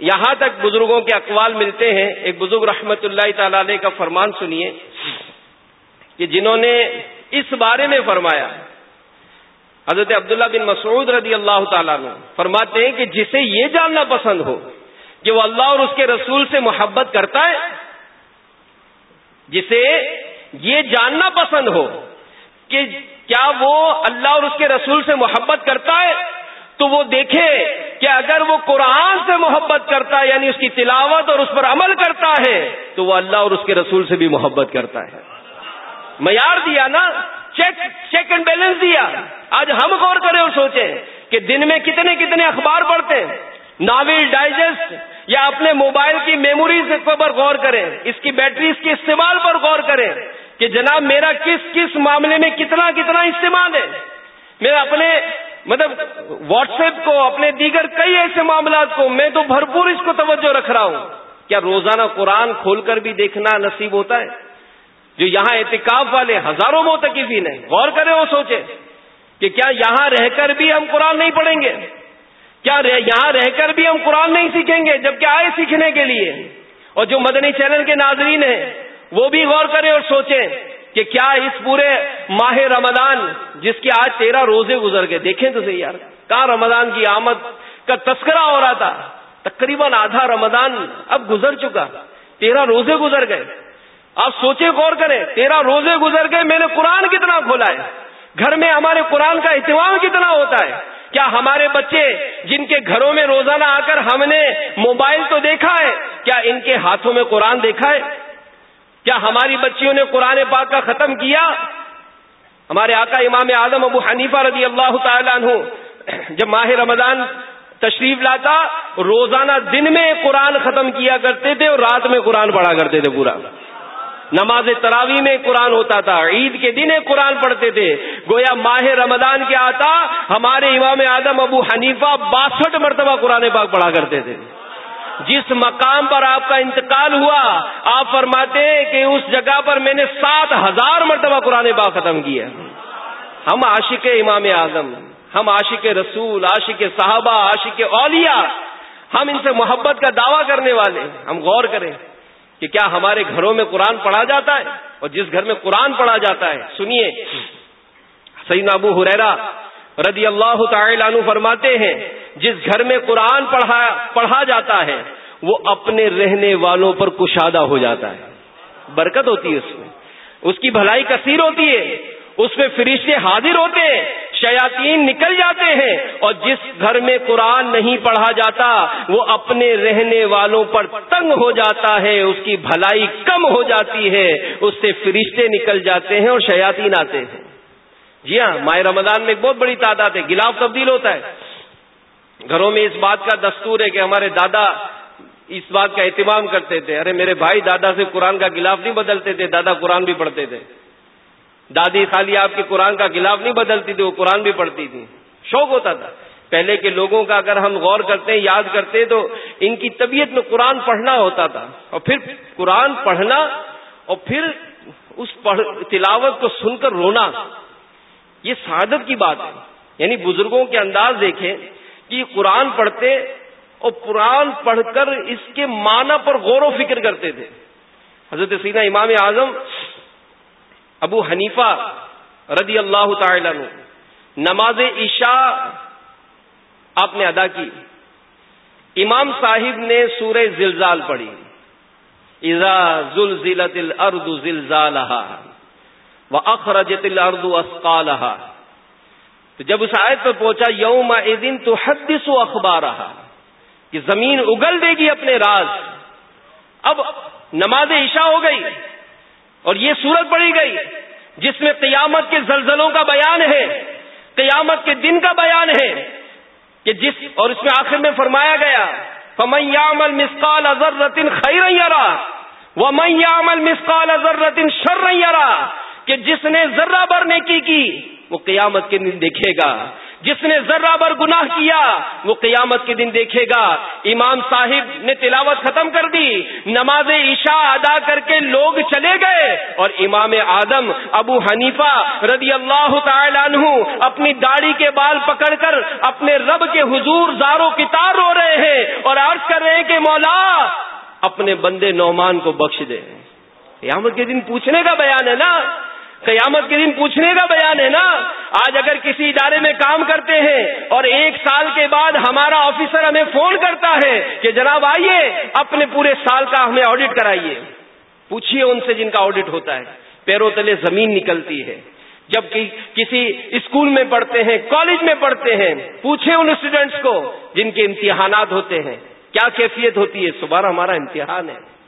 یہاں تک بزرگوں کے اقوال ملتے ہیں۔ ایک بزرگ رحمت اللہ تعالی علیہ کا فرمان سنیے کہ جنہوں نے اس بارے میں فرمایا، حضرت عبداللہ بن مسعود رضی اللہ تعالیٰ نے فرماتے ہیں کہ جسے یہ جاننا پسند ہو کہ وہ اللہ اور اس کے رسول سے محبت کرتا ہے، جسے یہ جاننا پسند ہو کہ کیا وہ اللہ اور اس کے رسول سے محبت کرتا ہے؟ تو وہ دیکھے کہ اگر وہ قرآن سے محبت کرتا ہے یعنی اس کی تلاوت اور اس پر عمل کرتا ہے، تو وہ اللہ اور اس کے رسول سے بھی محبت کرتا ہے۔ معیار دیا نا چیک چیک اینڈ بیلنس دیا۔ آج ہم غور کریں اور سوچیں کہ دن میں کتنے کتنے اخبار پڑھتے ہیں۔ ناول، ڈائجسٹ یا اپنے موبائل کی میموریز پر غور کریں۔ اس کی بیٹریز کے استعمال پر غور کریں کہ جناب میرا کس کس معاملے میں کتنا کتنا استعمال ہے۔ میرا اپنے مطلب واٹس ایپ کو، اپنے دیگر کئی ایسے معاملات کو، میں تو بھرپور اس کو توجہ رکھ رہا ہوں۔ کیا روزانہ قرآن کھول کر بھی دیکھنا نصیب ہوتا ہے؟ جو یہاں احتکاب والے ہزاروں موتقفین ہیں، غور کریں وہ سوچے کہ کیا یہاں رہ کر بھی ہم قرآن نہیں پڑھیں گے؟ کیا یہاں رہ کر بھی ہم قرآن نہیں سیکھیں گے؟ جبکہ آئے سیکھنے کے لیے۔ اور جو مدنی چینل کے ناظرین ہیں، وہ بھی غور کریں اور سوچیں کہ کیا اس پورے ماہ رمضان جس کے آج تیرہ روزے گزر گئے؟ دیکھیں تو صحیح یار، کہاں رمضان کی آمد کا تذکرہ ہو رہا تھا؟ تقریباً آدھا رمضان اب گزر چکا، تیرہ روزے گزر گئے۔ آپ سوچیں، غور کریں، تیرہ روزے گزر گئے، میں نے قرآن کتنا کھولا ہے؟ گھر میں ہمارے قرآن کا اہتمام کتنا ہوتا ہے؟ کیا ہمارے بچے جن کے گھروں میں روزانہ آ کر ہم نے موبائل تو دیکھا ہے، کیا ان کے ہاتھوں میں قرآن دیکھا ہے؟ کیا ہماری بچیوں نے قرآن پاک کا ختم کیا؟ ہمارے آقا امام اعظم ابو حنیفہ رضی اللہ تعالیٰ عنہ جب ماہ رمضان تشریف لاتا، روزانہ دن میں قرآن ختم کیا کرتے تھے اور رات میں قرآن پڑھا کرتے تھے پورا۔ نماز تراوی میں قرآن ہوتا تھا، عید کے دن قرآن پڑھتے تھے۔ گویا ماہ رمضان کے آتا، ہمارے امام آدم ابو حنیفہ باسٹھ مرتبہ قرآن پاک پڑھا کرتے تھے۔ جس مقام پر آپ کا انتقال ہوا، آپ فرماتے کہ اس جگہ پر میں نے سات ہزار مرتبہ قرآن پاک ختم کیا۔ ہم عاشق امام اعظم، ہم عاشق رسول، عاشق صحابہ، عاشق اولیاء، ہم ان سے محبت کا دعویٰ کرنے والے ہم غور کریں کہ کیا ہمارے گھروں میں قرآن پڑھا جاتا ہے اور جس گھر میں قرآن پڑھا جاتا ہے، سنیے۔ سعید ابو حریرا رضی اللہ تعالی عنہ فرماتے ہیں، جس گھر میں قرآن پڑھا پڑھا جاتا ہے، وہ اپنے رہنے والوں پر کشادہ ہو جاتا ہے۔ برکت ہوتی ہے اس میں۔ اس کی بھلائی کثیر ہوتی ہے۔ اس میں فرشتے حاضر ہوتے ہیں شیاتین نکل جاتے ہیں۔ اور جس گھر میں قرآن نہیں پڑھا جاتا، وہ اپنے رہنے والوں پر تنگ ہو جاتا ہے۔ اس کی بھلائی کم ہو جاتی ہے۔ اس سے فرشتے نکل جاتے ہیں اور شیاتین آتے ہیں۔ جی ہاں ماہ رمضان میں ایک بہت بڑی تعداد ہے گلاف تبدیل ہوتا ہے۔ گھروں میں اس بات کا دستور ہے کہ ہمارے دادا اس بات کا اہتمام کرتے تھے۔ ارے، میرے بھائی دادا سے قرآن کا گلاف نہیں بدلتے تھے، دادا قرآن بھی پڑھتے تھے۔ دادی خالی آپ کے قرآن کا گلاف نہیں بدلتی تھی، وہ قرآن بھی پڑھتی تھی۔ شوق ہوتا تھا۔ پہلے کے لوگوں کا اگر ہم غور کرتے ہیں، یاد کرتے تو ان کی طبیعت میں قرآن پڑھنا ہوتا تھا۔ اور پھر قرآن پڑھنا اور پھر اس تلاوت کو سن کر رونا۔ یہ سعادت کی بات ہے۔ یعنی بزرگوں کے انداز دیکھیں کہ قرآن پڑھتے اور قرآن پڑھ کر اس کے معنی پر غور و فکر کرتے تھے۔ حضرت سینا امام اعظم ابو حنیفہ رضی اللہ تعالی عنہ نماز عشاء آپ نے ادا کی۔ امام صاحب نے سورہ زلزال پڑھی۔ ایزا زلزلت الارض زلزالہا۔ و اخرجت الارض اسقالہا تو جب اس آیت پر پہنچا یوم ایدن تو حدث و اخبار کہ زمین اگل دے گی اپنے راز۔ اب نماز عشاء ہو گئی اور یہ سورت پڑی گئی، جس میں قیامت کے زلزلوں کا بیان ہے، قیامت کے دن کا بیان ہے، کہ جس اور اس میں آخر میں فرمایا گیا فمیامل مسقال اظہر رتن خیرا وہ میامل مسقال اظہر رتن شررا کہ جس نے ذرہ بر نیکی کی، وہ قیامت کے دن دیکھے گا۔ جس نے ذرہ بر گناہ کیا، وہ قیامت کے دن دیکھے گا۔ امام صاحب نے تلاوت ختم کر دی، نماز عشاء ادا کر کے لوگ چلے گئے۔ اور امام آدم ابو حنیفہ رضی اللہ تعالی عنہ اپنی داڑھی کے بال پکڑ کر اپنے رب کے حضور زاروں کتار رو رہے ہیں اور عرض کر رہے ہیں کہ مولا، اپنے بندے نعمان کو بخش دے۔ قیامت کے دن پوچھنے کا بیان ہے نا؟ قیامت کے دن پوچھنے کا بیان ہے نا؟ آج اگر کسی ادارے میں کام کرتے ہیں اور ایک سال کے بعد ہمارا آفیسر ہمیں فون کرتا ہے کہ جناب آئیے، اپنے پورے سال کا ہمیں آڈٹ کرائیے۔ پوچھیے ان سے جن کا آڈٹ ہوتا ہے۔ پیروں تلے زمین نکلتی ہے۔ جب کسی اسکول میں پڑھتے ہیں، کالج میں پڑھتے ہیں پوچھیں ان اسٹوڈینٹس کو جن کے امتحانات ہوتے ہیں۔ کیا کیفیت ہوتی ہے؟ صبح ہمارا امتحان ہے۔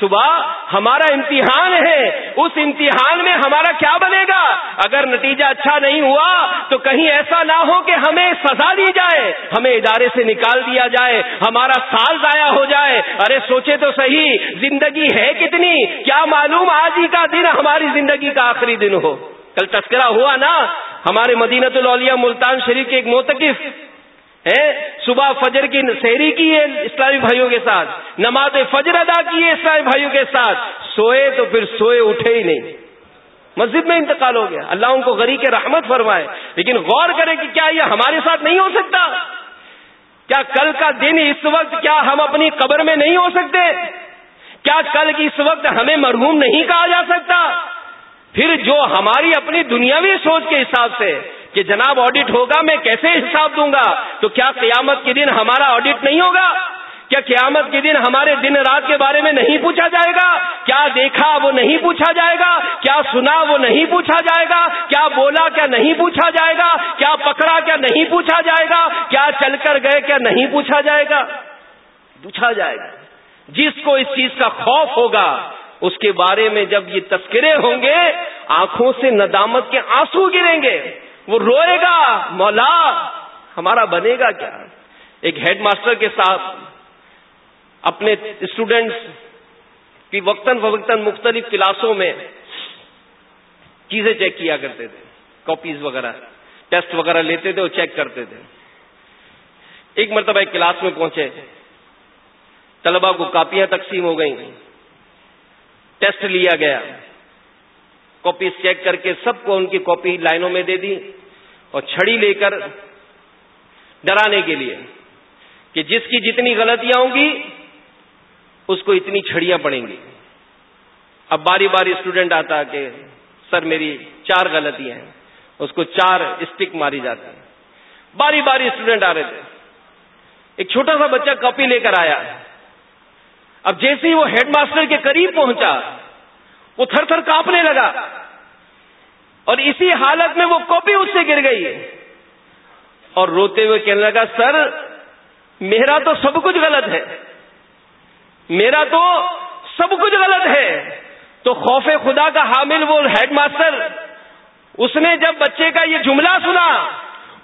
صبح ہمارا امتحان ہے، اس امتحان میں ہمارا کیا بنے گا؟ اگر نتیجہ اچھا نہیں ہوا تو کہیں ایسا نہ ہو کہ ہمیں سزا دی جائے، ہمیں ادارے سے نکال دیا جائے، ہمارا سال ضائع ہو جائے۔ ارے سوچے تو صحیح، زندگی ہے کتنی؟ کیا معلوم آج ہی کا دن ہماری زندگی کا آخری دن ہو؟ کل تذکرہ ہوا نا، ہمارے مدینت الاولیاء ملتان شریف کے ایک موتقف صبح فجر کی شہری کی ہے اسلامی بھائیوں کے ساتھ؟ نماز فجر ادا کی ہے اسلامی بھائیوں کے ساتھ؟ سوئے تو پھر سوئے اٹھے ہی نہیں۔ مسجد میں انتقال ہو گیا۔ اللہ ان کو غریب کے رحمت فرمائے۔ لیکن غور کرے کہ کیا یہ ہمارے ساتھ نہیں ہو سکتا؟ کیا کل کا دن اس وقت کیا ہم اپنی قبر میں نہیں ہو سکتے؟ کیا کل کی اس وقت ہمیں مرحوم نہیں کہا جا سکتا؟ پھر جو ہماری اپنی دنیاوی سوچ کے حساب سے کہ جناب آڈٹ ہوگا میں کیسے حساب دوں گا؟ تو کیا قیامت کے دن ہمارا آڈٹ نہیں ہوگا؟ کیا قیامت کے دن ہمارے دن رات کے بارے میں نہیں پوچھا جائے گا؟ کیا دیکھا وہ نہیں پوچھا جائے گا؟ کیا سنا وہ نہیں پوچھا جائے گا؟ کیا بولا کیا نہیں پوچھا جائے گا؟ کیا پکڑا کیا نہیں پوچھا جائے گا؟ کیا چل کر گئے کیا نہیں پوچھا جائے گا؟ پوچھا جائے گا۔ جس کو اس چیز کا خوف ہوگا، اس کے بارے میں جب یہ تذکرے ہوں گے، آنکھوں سے ندامت کے آنسو گریں گے۔ وہ روئے گا، مولا، ہمارا بنے گا کیا؟ ایک ہیڈ ماسٹر کے ساتھ اپنے اسٹوڈینٹس کی وقتاً فوقتاً مختلف کلاسوں میں چیزیں چیک کیا کرتے تھے کاپیز وغیرہ ٹیسٹ وغیرہ لیتے تھے اور چیک کرتے تھے۔ ایک مرتبہ ایک کلاس میں پہنچے طلبا کو کاپیاں تقسیم ہو گئیں۔ ٹیسٹ لیا گیا۔ کاپیز چیک کر کے سب کو ان کی کاپی لائنوں میں دے دی اور چھڑی لے کر ڈرانے کے لیے کہ جس کی جتنی غلطیاں ہوں گی، اس کو اتنی چھڑیاں پڑیں گی۔ اب باری باری اسٹوڈنٹ آتا کہ، سر، میری چار غلطیاں ہیں۔ اس کو چار اسٹک ماری جاتی ہیں۔ باری باری اسٹوڈنٹ آ رہے تھے۔ ایک چھوٹا سا بچہ کاپی لے کر آیا۔ اب جیسے ہی وہ ہیڈ ماسٹر کے قریب پہنچا وہ تھر تھر کانپنے لگا۔ اور اسی حالت میں وہ کاپی اس سے گر گئی۔ اور روتے ہوئے کہنے لگا، سر، میرا تو سب کچھ غلط ہے۔ میرا تو سب کچھ غلط ہے۔ تو خوف خدا کا حامل وہ ہیڈ ماسٹر اس نے جب بچے کا یہ جملہ سنا،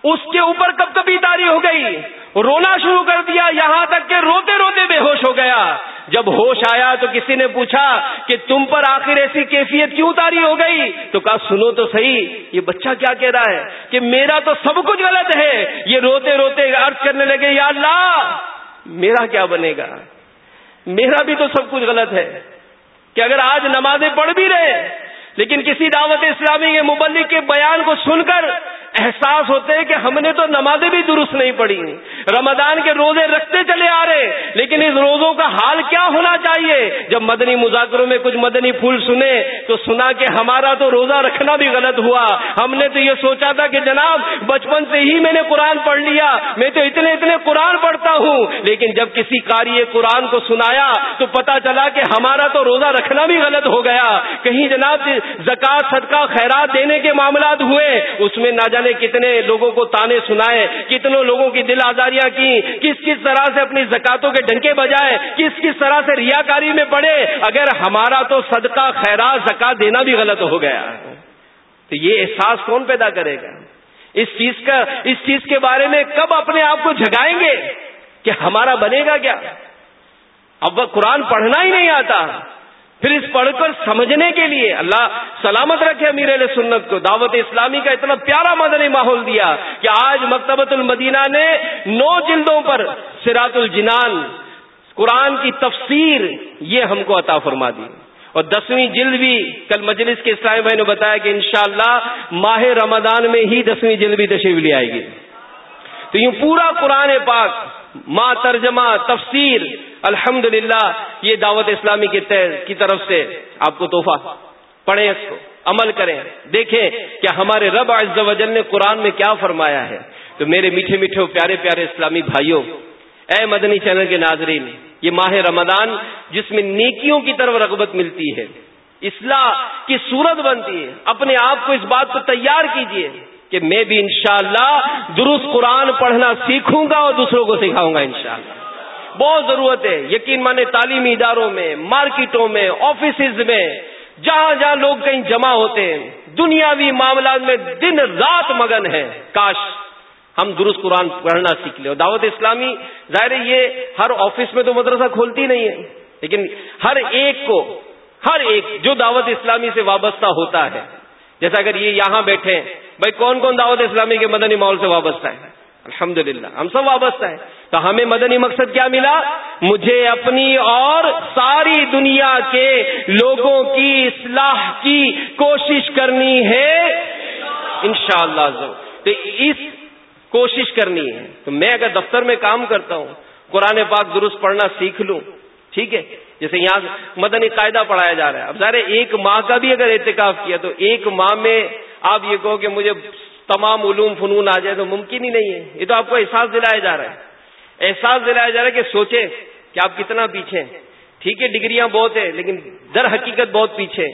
اس کے اوپر کب کبھی تاری ہو گئی۔ رونا شروع کر دیا، یہاں تک کہ روتے روتے بے ہوش ہو گیا۔ جب ہوش آیا تو کسی نے پوچھا کہ تم پر آخر ایسی کیفیت کیوں تاری ہو گئی؟ تو کہا، سنو تو صحیح، یہ بچہ کیا کہہ رہا ہے کہ میرا تو سب کچھ غلط ہے، یہ روتے روتے عرض کرنے لگے، یا اللہ، میرا کیا بنے گا؟ میرا بھی تو سب کچھ غلط ہے۔ کہ اگر آج نمازیں پڑھ بھی رہے، لیکن کسی دعوت اسلامی کے مبلک کے بیان کو سن کر احساس ہوتے ہیں کہ ہم نے تو نمازیں بھی درست نہیں پڑھی رمضان کے روزے رکھتے چلے آ رہے لیکن اس روزوں کا حال کیا ہونا چاہیے؟ جب مدنی مذاکروں میں کچھ مدنی پھول سنے تو سنا کہ ہمارا تو روزہ رکھنا بھی غلط ہوا۔ ہم نے تو یہ سوچا تھا کہ جناب، بچپن سے ہی میں نے قرآن پڑھ لیا۔ میں تو اتنے اتنے قرآن پڑھتا ہوں۔ لیکن جب کسی کاری قرآن کو سنایا تو پتا چلا کہ ہمارا تو روزہ رکھنا بھی غلط ہو گیا۔ کہیں جناب زکات صدقہ، خیرات دینے کے معاملات ہوئے، اس میں نہ جانے کتنے لوگوں کو تانے سنائے کتنے لوگوں کی دل آزاریاں کی کس کس طرح سے اپنی زکاتوں کے ڈنکے بجائے، کس کس طرح سے ریاکاری میں پڑے، اگر ہمارا تو صدقہ خیرات، زکات دینا بھی غلط ہو گیا۔ تو یہ احساس کون پیدا کرے گا؟ اس چیز کا، اس چیز کے بارے میں کب اپنے آپ کو جگائیں گے کہ ہمارا بنے گا کیا؟ اب وہ قرآن پڑھنا ہی نہیں آتا۔ پھر اس پڑھ کر سمجھنے کے لیے اللہ سلامت رکھے امیر علیہ سنت کو، دعوت اسلامی کا اتنا پیارا مدنی ماحول دیا کہ آج مکتبۃ المدینہ نے نو جلدوں پر سراط الجنان، قرآن کی تفسیر یہ ہم کو عطا فرما دی۔ اور دسویں جلد بھی کل مجلس کے اسلامی بھائی نے بتایا کہ انشاءاللہ ماہ رمضان میں ہی دسویں جلد بھی تشریف لے آئے گی۔ تو یوں پورا قرآن پاک ماں ترجمہ، تفسیر الحمد یہ دعوت اسلامی کی طرف سے آپ کو تحفہ۔ پڑھیں اس کو، عمل کریں۔ دیکھیں کہ ہمارے رب عز و جل نے قرآن میں کیا فرمایا ہے۔ تو میرے میٹھے میٹھے پیارے پیارے اسلامی بھائیوں، اے مدنی چینل کے ناظرین، یہ ماہ رمضان جس میں نیکیوں کی طرف رغبت ملتی ہے، اصلاح کی صورت بنتی ہے۔ اپنے آپ کو اس بات کو تیار کیجیے کہ میں بھی انشاءاللہ درست قرآن پڑھنا سیکھوں گا اور دوسروں کو سکھاؤں گا انشاءاللہ۔ بہت ضرورت ہے، یقین مانے تعلیمی اداروں میں، مارکیٹوں میں، آفیسز میں، جہاں جہاں لوگ کہیں جمع ہوتے ہیں۔ دنیاوی معاملات میں دن رات مگن ہے۔ کاش ہم درست قرآن پڑھنا سیکھ لیں۔ دعوت اسلامی، ظاہر یہ ہر آفس میں تو مدرسہ کھولتی نہیں ہے۔ لیکن ہر ایک کو، ہر ایک جو دعوت اسلامی سے وابستہ ہوتا ہے جیسا اگر یہ یہاں بیٹھے ہیں بھائی کون کون دعوت اسلامی کے مدنی ماحول سے وابستہ ہے؟ الحمد ہم سب وابستہ ہیں۔ تو ہمیں مدنی مقصد کیا ملا؟ مجھے اپنی اور ساری دنیا کے لوگوں کی اصلاح کی کوشش کرنی ہے۔ انشاءاللہ شاء تو اس کوشش کرنی ہے۔ تو میں اگر دفتر میں کام کرتا ہوں، قرآن پاک درست پڑھنا سیکھ لوں ٹھیک ہے؟ جیسے یہاں مدنی قاعدہ پڑھایا جا رہا ہے۔ اب ظاہر ایک ماہ کا بھی اگر احتکاب کیا تو ایک ماہ میں آپ یہ کہو کہ مجھے تمام علوم فنون آ جائے تو ممکن ہی نہیں ہے۔ یہ تو آپ کو احساس دلایا جا رہا ہے۔ احساس دلایا جا رہا ہے کہ سوچے کہ آپ کتنا پیچھے ٹھیک ہے، ڈگریاں بہت ہیں، لیکن در حقیقت بہت پیچھے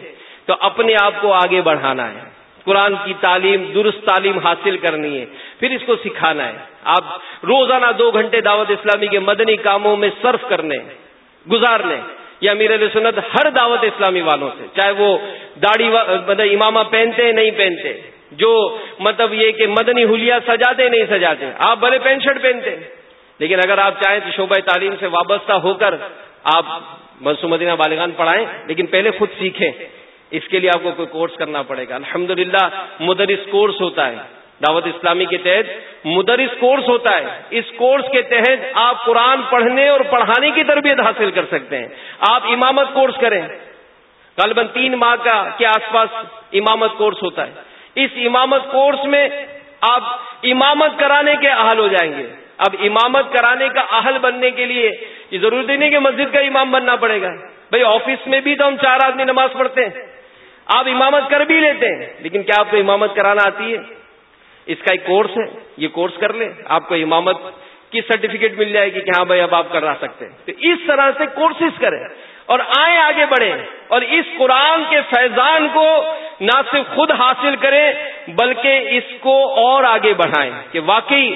تو اپنے آپ کو آگے بڑھانا ہے۔ قرآن کی تعلیم، درست تعلیم حاصل کرنی ہے۔ پھر اس کو سکھانا ہے۔ آپ روزانہ دو گھنٹے دعوت اسلامی کے مدنی کاموں میں صرف کرنے ہیں۔ گزارنے یا امیر سنت ہر دعوت اسلامی والوں سے، چاہے وہ داڑھی مطلب امامہ پہنتے نہیں پہنتے۔ جو مطلب یہ کہ مدنی ہولیا سجاتے نہیں سجاتے۔ آپ بھلے پینٹ شرٹ پہنتے لیکن اگر آپ چاہیں تو شعبہ تعلیم سے وابستہ ہو کر آپ مدینہ بالغان پڑھائیں، لیکن پہلے خود سیکھیں۔ اس کے لیے آپ کو کوئی کورس کرنا پڑے گا۔ الحمد مدرس کورس ہوتا ہے۔ دعوت اسلامی کے تحت مدرس کورس ہوتا ہے۔ اس کورس کے تحت آپ قرآن پڑھنے اور پڑھانے کی تربیت حاصل کر سکتے ہیں۔ آپ امامت کورس کریں۔ غالباً تین ماہ کا کے آس پاس امامت کورس ہوتا ہے۔ اس امامت کورس میں آپ امامت کرانے کے اہل ہو جائیں گے۔ اب امامت کرانے کا اہل بننے کے لیے یہ ضروری نہیں کہ مسجد کا امام بننا پڑے گا۔ بھائی آفس میں بھی تو ہم چار آدمی نماز پڑھتے ہیں۔ آپ امامت کر بھی لیتے ہیں، لیکن کیا آپ کو امامت کرانا آتی ہے؟ اس کا ایک کورس ہے، یہ کورس کر لیں، آپ کو امامت کی سرٹیفکیٹ مل جائے گی کہ ہاں بھائی اب آپ کرا سکتے ہیں۔ تو اس طرح سے کورسز کریں اور آئیں آگے بڑھیں اور اس قرآن کے فیضان کو نہ صرف خود حاصل کریں، بلکہ اس کو اور آگے بڑھائیں کہ واقعی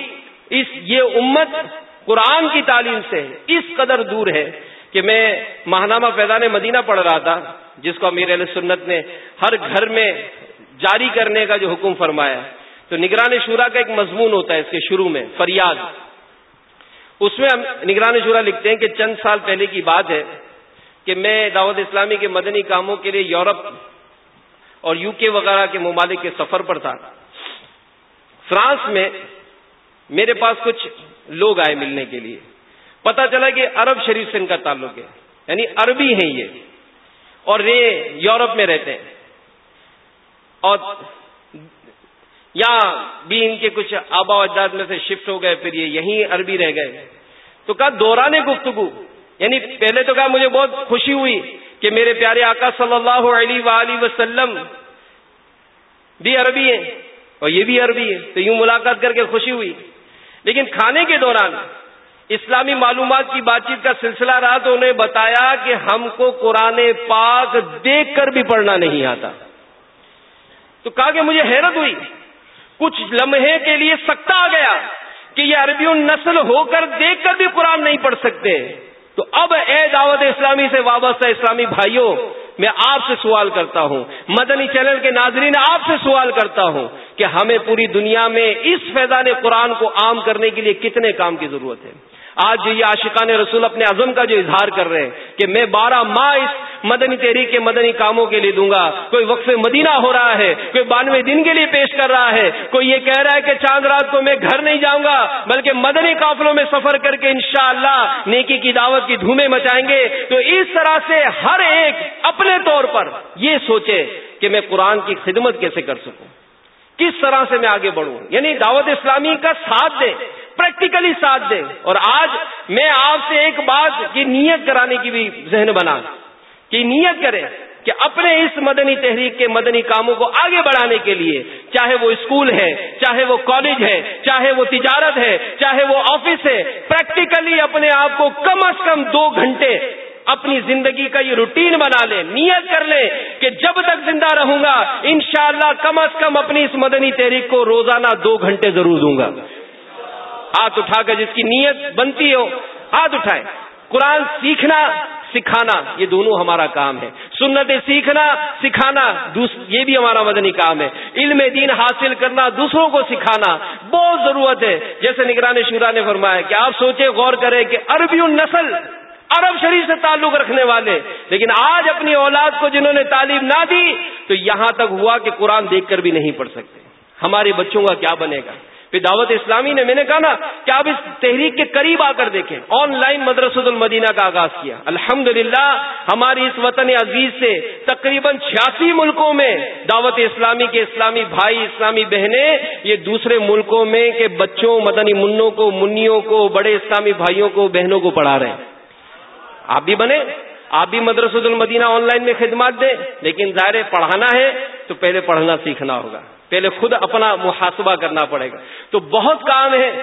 اس، یہ امت قرآن کی تعلیم سے اس قدر دور ہے کہ میں ماہنامہ فیضان مدینہ پڑھ رہا تھا، جس کو امیر علیہ سنت نے ہر گھر میں جاری کرنے کا جو حکم فرمایا۔ تو نگران شورا کا ایک مضمون ہوتا ہے اس کے شروع میں، فریاد۔ اس میں ہم نگران شورا لکھتے ہیں کہ چند سال پہلے کی بات ہے کہ میں دعوت اسلامی کے مدنی کاموں کے لیے یورپ اور یو کے وغیرہ کے ممالک کے سفر پر تھا۔ فرانس میں میرے پاس کچھ لوگ آئے ملنے کے لیے۔ پتا چلا کہ عرب شریف سے ان کا تعلق ہے یعنی عربی ہیں یہ۔ اور یہ یورپ میں رہتے ہیں۔ اور یہاں بھی ان کے کچھ آبا و اجداد میں سے شفٹ ہو گئے، پھر یہ یہیں عربی رہ گئے۔ تو کہا دوران گفتگو۔ یعنی پہلے تو کہا مجھے بہت خوشی ہوئی کہ میرے پیارے آقا صلی اللہ علیہ وآلہ وسلم بھی عربی ہیں اور یہ بھی عربی ہے تو یوں ملاقات کر کے خوشی ہوئی۔ لیکن کھانے کے دوران اسلامی معلومات کی بات چیت کا سلسلہ رہا تو انہیں بتایا کہ ہم کو قرآن پاک دیکھ کر بھی پڑھنا نہیں آتا۔ تو کہا کہ مجھے حیرت ہوئی کچھ لمحے کے لیے سکتا آ گیا کہ یہ عربی نسل ہو کر دیکھ کر بھی قرآن نہیں پڑھ سکتے۔ تو اب اے دعوت اسلامی سے وابستہ اسلامی بھائیوں، میں آپ سے سوال کرتا ہوں۔ مدنی چینل کے ناظرین، آپ سے سوال کرتا ہوں کہ ہمیں پوری دنیا میں اس فیضان قرآن کو عام کرنے کے لیے کتنے کام کی ضرورت ہے؟ آج یہ عاشقان رسول اپنے عزم کا جو اظہار کر رہے ہیں کہ میں بارہ ماہ اس مدنی تحریک کے مدنی کاموں کے لیے دوں گا۔ کوئی وقف مدینہ ہو رہا ہے، کوئی بانوے دن کے لیے پیش کر رہا ہے۔ کوئی یہ کہہ رہا ہے کہ چاند رات کو میں گھر نہیں جاؤں گا، بلکہ مدنی قافلوں میں سفر کر کے انشاءاللہ نیکی کی دعوت کی دھومیں مچائیں گے۔ تو اس طرح سے ہر ایک اپنے طور پر یہ سوچے کہ میں قرآن کی خدمت کیسے کر سکوں؟ کس طرح سے میں آگے بڑھوں؟ یعنی دعوت اسلامی کا ساتھ دیں۔ پریکٹیکلی ساتھ دیں اور آج میں آپ سے ایک بات کی نیت کرانے کی بھی ذہن بنا کہ نیت کریں کہ اپنے اس مدنی تحریک کے مدنی کاموں کو آگے بڑھانے کے لیے چاہے وہ اسکول ہے چاہے وہ کالج ہے چاہے وہ تجارت ہے چاہے وہ آفس ہے پریکٹیکلی اپنے آپ کو کم از کم دو گھنٹے اپنی زندگی کا یہ روٹین بنا لیں نیت کر لیں کہ جب تک زندہ رہوں گا انشاءاللہ کم از کم اپنی اس مدنی تحریک کو روزانہ دو گھنٹے ضرور دوں گا ہاتھ اٹھا کر جس کی نیت بنتی ہو، ہاتھ اٹھائیں قرآن سیکھنا، سکھانا، یہ دونوں ہمارا کام ہے۔ سنت سیکھنا، سکھانا یہ بھی ہمارا مدنی کام ہے۔ علم دین حاصل کرنا، دوسروں کو سکھانا، بہت ضرورت ہے۔ جیسے نگران شورا نے فرمایا کہ آپ سوچے غور کریں کہ عربی النسل عرب شریف سے تعلق رکھنے والے۔ لیکن آج اپنی اولاد کو جنہوں نے تعلیم نہ دی، تو یہاں تک ہوا کہ قرآن دیکھ کر بھی نہیں پڑھ سکتے۔ ہمارے بچوں کا کیا بنے گا؟ پھر دعوت اسلامی نے میں نے کہا نا کہ آپ اس تحریک کے قریب آ کر دیکھیں۔ آن لائن مدرسۃ المدینہ کا آغاز کیا۔ الحمد ہماری اس وطن عزیز سے تقریباً چھیاسی ملکوں میں دعوت اسلامی کے اسلامی بھائی، اسلامی بہنیں، یہ دوسرے ملکوں میں کے بچوں، مدنی منوں کو، منیوں کو، بڑے اسلامی بھائیوں کو، بہنوں کو پڑھا رہے ہیں۔ آپ بھی بنے آپ بھی مدرسۃ المدینہ آن لائن میں خدمات دیں۔ لیکن ظاہر پڑھانا ہے تو پہلے پڑھنا سیکھنا ہوگا۔ پہلے خود اپنا محاسبہ کرنا پڑے گا۔ تو بہت کام ہے۔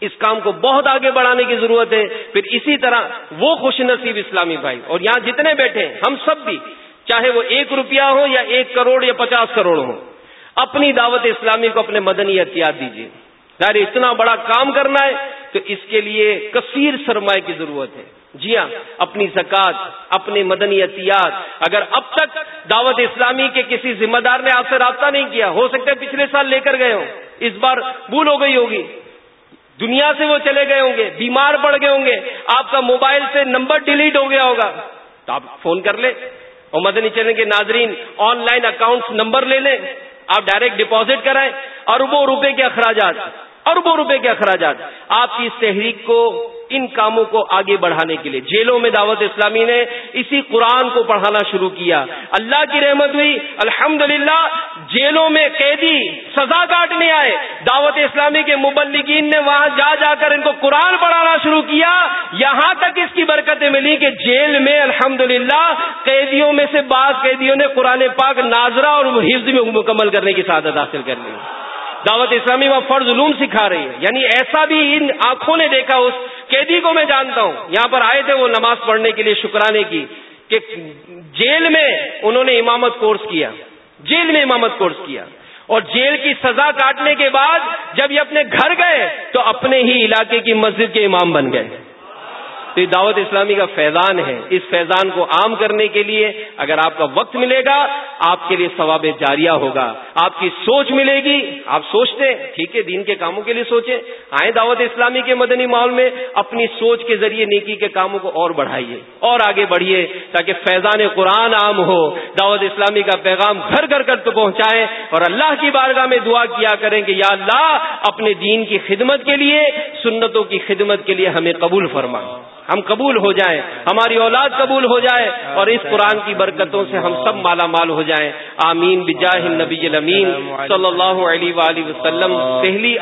اس کام کو بہت آگے بڑھانے کی ضرورت ہے۔ پھر اسی طرح وہ خوش نصیب اسلامی بھائی۔ اور یہاں جتنے بیٹھے ہیں، ہم سب بھی، چاہے وہ ایک روپیہ ہو یا ایک کروڑ یا پچاس کروڑ ہو، اپنی دعوت اسلامی کو اپنے مدنی احتیاط دیجیے ظاہر اتنا بڑا کام کرنا ہے تو اس کے لیے کثیر سرمایہ کی ضرورت ہے۔ جی ہاں اپنی زکات، اپنے مدنی احتیاط اگر اب تک دعوت اسلامی کے کسی ذمہ دار نے آپ سے رابطہ نہیں کیا، ہو سکتا ہے پچھلے سال لے کر گئے ہوں۔ اس بار بھول ہو گئی ہوگی۔ دنیا سے وہ چلے گئے ہوں گے، بیمار پڑ گئے ہوں گے۔ آپ کا موبائل سے نمبر ڈیلیٹ ہو گیا ہوگا۔ تو آپ فون کر لیں۔ اور مدنی چلنے کے ناظرین، آن لائن اکاؤنٹ نمبر لے لیں۔ آپ ڈائریکٹ ڈپازٹ کرائیں اربوں روپے کے اخراجات۔ اربوں روپے کے اخراجات۔ آپ کی اس تحریک کو، ان کاموں کو آگے بڑھانے کے لیے۔ جیلوں میں دعوت اسلامی نے اسی قرآن کو پڑھانا شروع کیا۔ اللہ کی رحمت ہوئی۔ الحمد جیلوں میں قیدی سزا کاٹنے آئے۔ دعوت اسلامی کے مبلگین نے وہاں جا جا کر ان کو قرآن پڑھانا شروع کیا۔ یہاں تک اس کی برکتیں ملی کہ جیل میں الحمد قیدیوں میں سے بعض قیدیوں نے قرآن پاک ناظرہ اور حفظ میں مکمل کرنے کی سعادت حاصل کر لی۔ دعوت اسلامی میں فرض علوم سکھا رہی ہے۔ یعنی ایسا بھی ان آنکھوں نے دیکھا، اس قیدی کو میں جانتا ہوں۔ یہاں پر آئے تھے وہ نماز پڑھنے کے لیے شکرانے کی کہ جیل میں انہوں نے امامت کورس کیا۔ جیل میں امامت کورس کیا۔ اور جیل کی سزا کاٹنے کے بعد جب یہ اپنے گھر گئے تو اپنے ہی علاقے کی مسجد کے امام بن گئے۔ تو یہ دعوت اسلامی کا فیضان ہے۔ اس فیضان کو عام کرنے کے لیے اگر آپ کا وقت ملے گا، آپ کے لیے ثواب جاریہ ہوگا۔ آپ کی سوچ ملے گی۔ آپ سوچتے ٹھیک ہے، دین کے کاموں کے لیے سوچیں۔ آئیں دعوت اسلامی کے مدنی ماحول میں، اپنی سوچ کے ذریعے نیکی کے کاموں کو اور بڑھائیے۔ اور آگے بڑھیے تاکہ فیضان قرآن عام ہو۔ دعوت اسلامی کا پیغام گھر گھر کر تو پہنچائیں۔ اور اللہ کی بارگاہ میں دعا کیا کریں کہ یا اللہ، اپنے دین کی خدمت کے لیے، سنتوں کی خدمت کے لیے ہمیں قبول فرما۔ ہم قبول ہو جائیں، ہماری اولاد قبول ہو جائے اور اس قرآن کی برکتوں سے ہم سب مالا مال ہو جائیں۔ آمین، بجاہ نبی الامین، صلی اللہ علیہ وآلہ وسلم۔ پہلی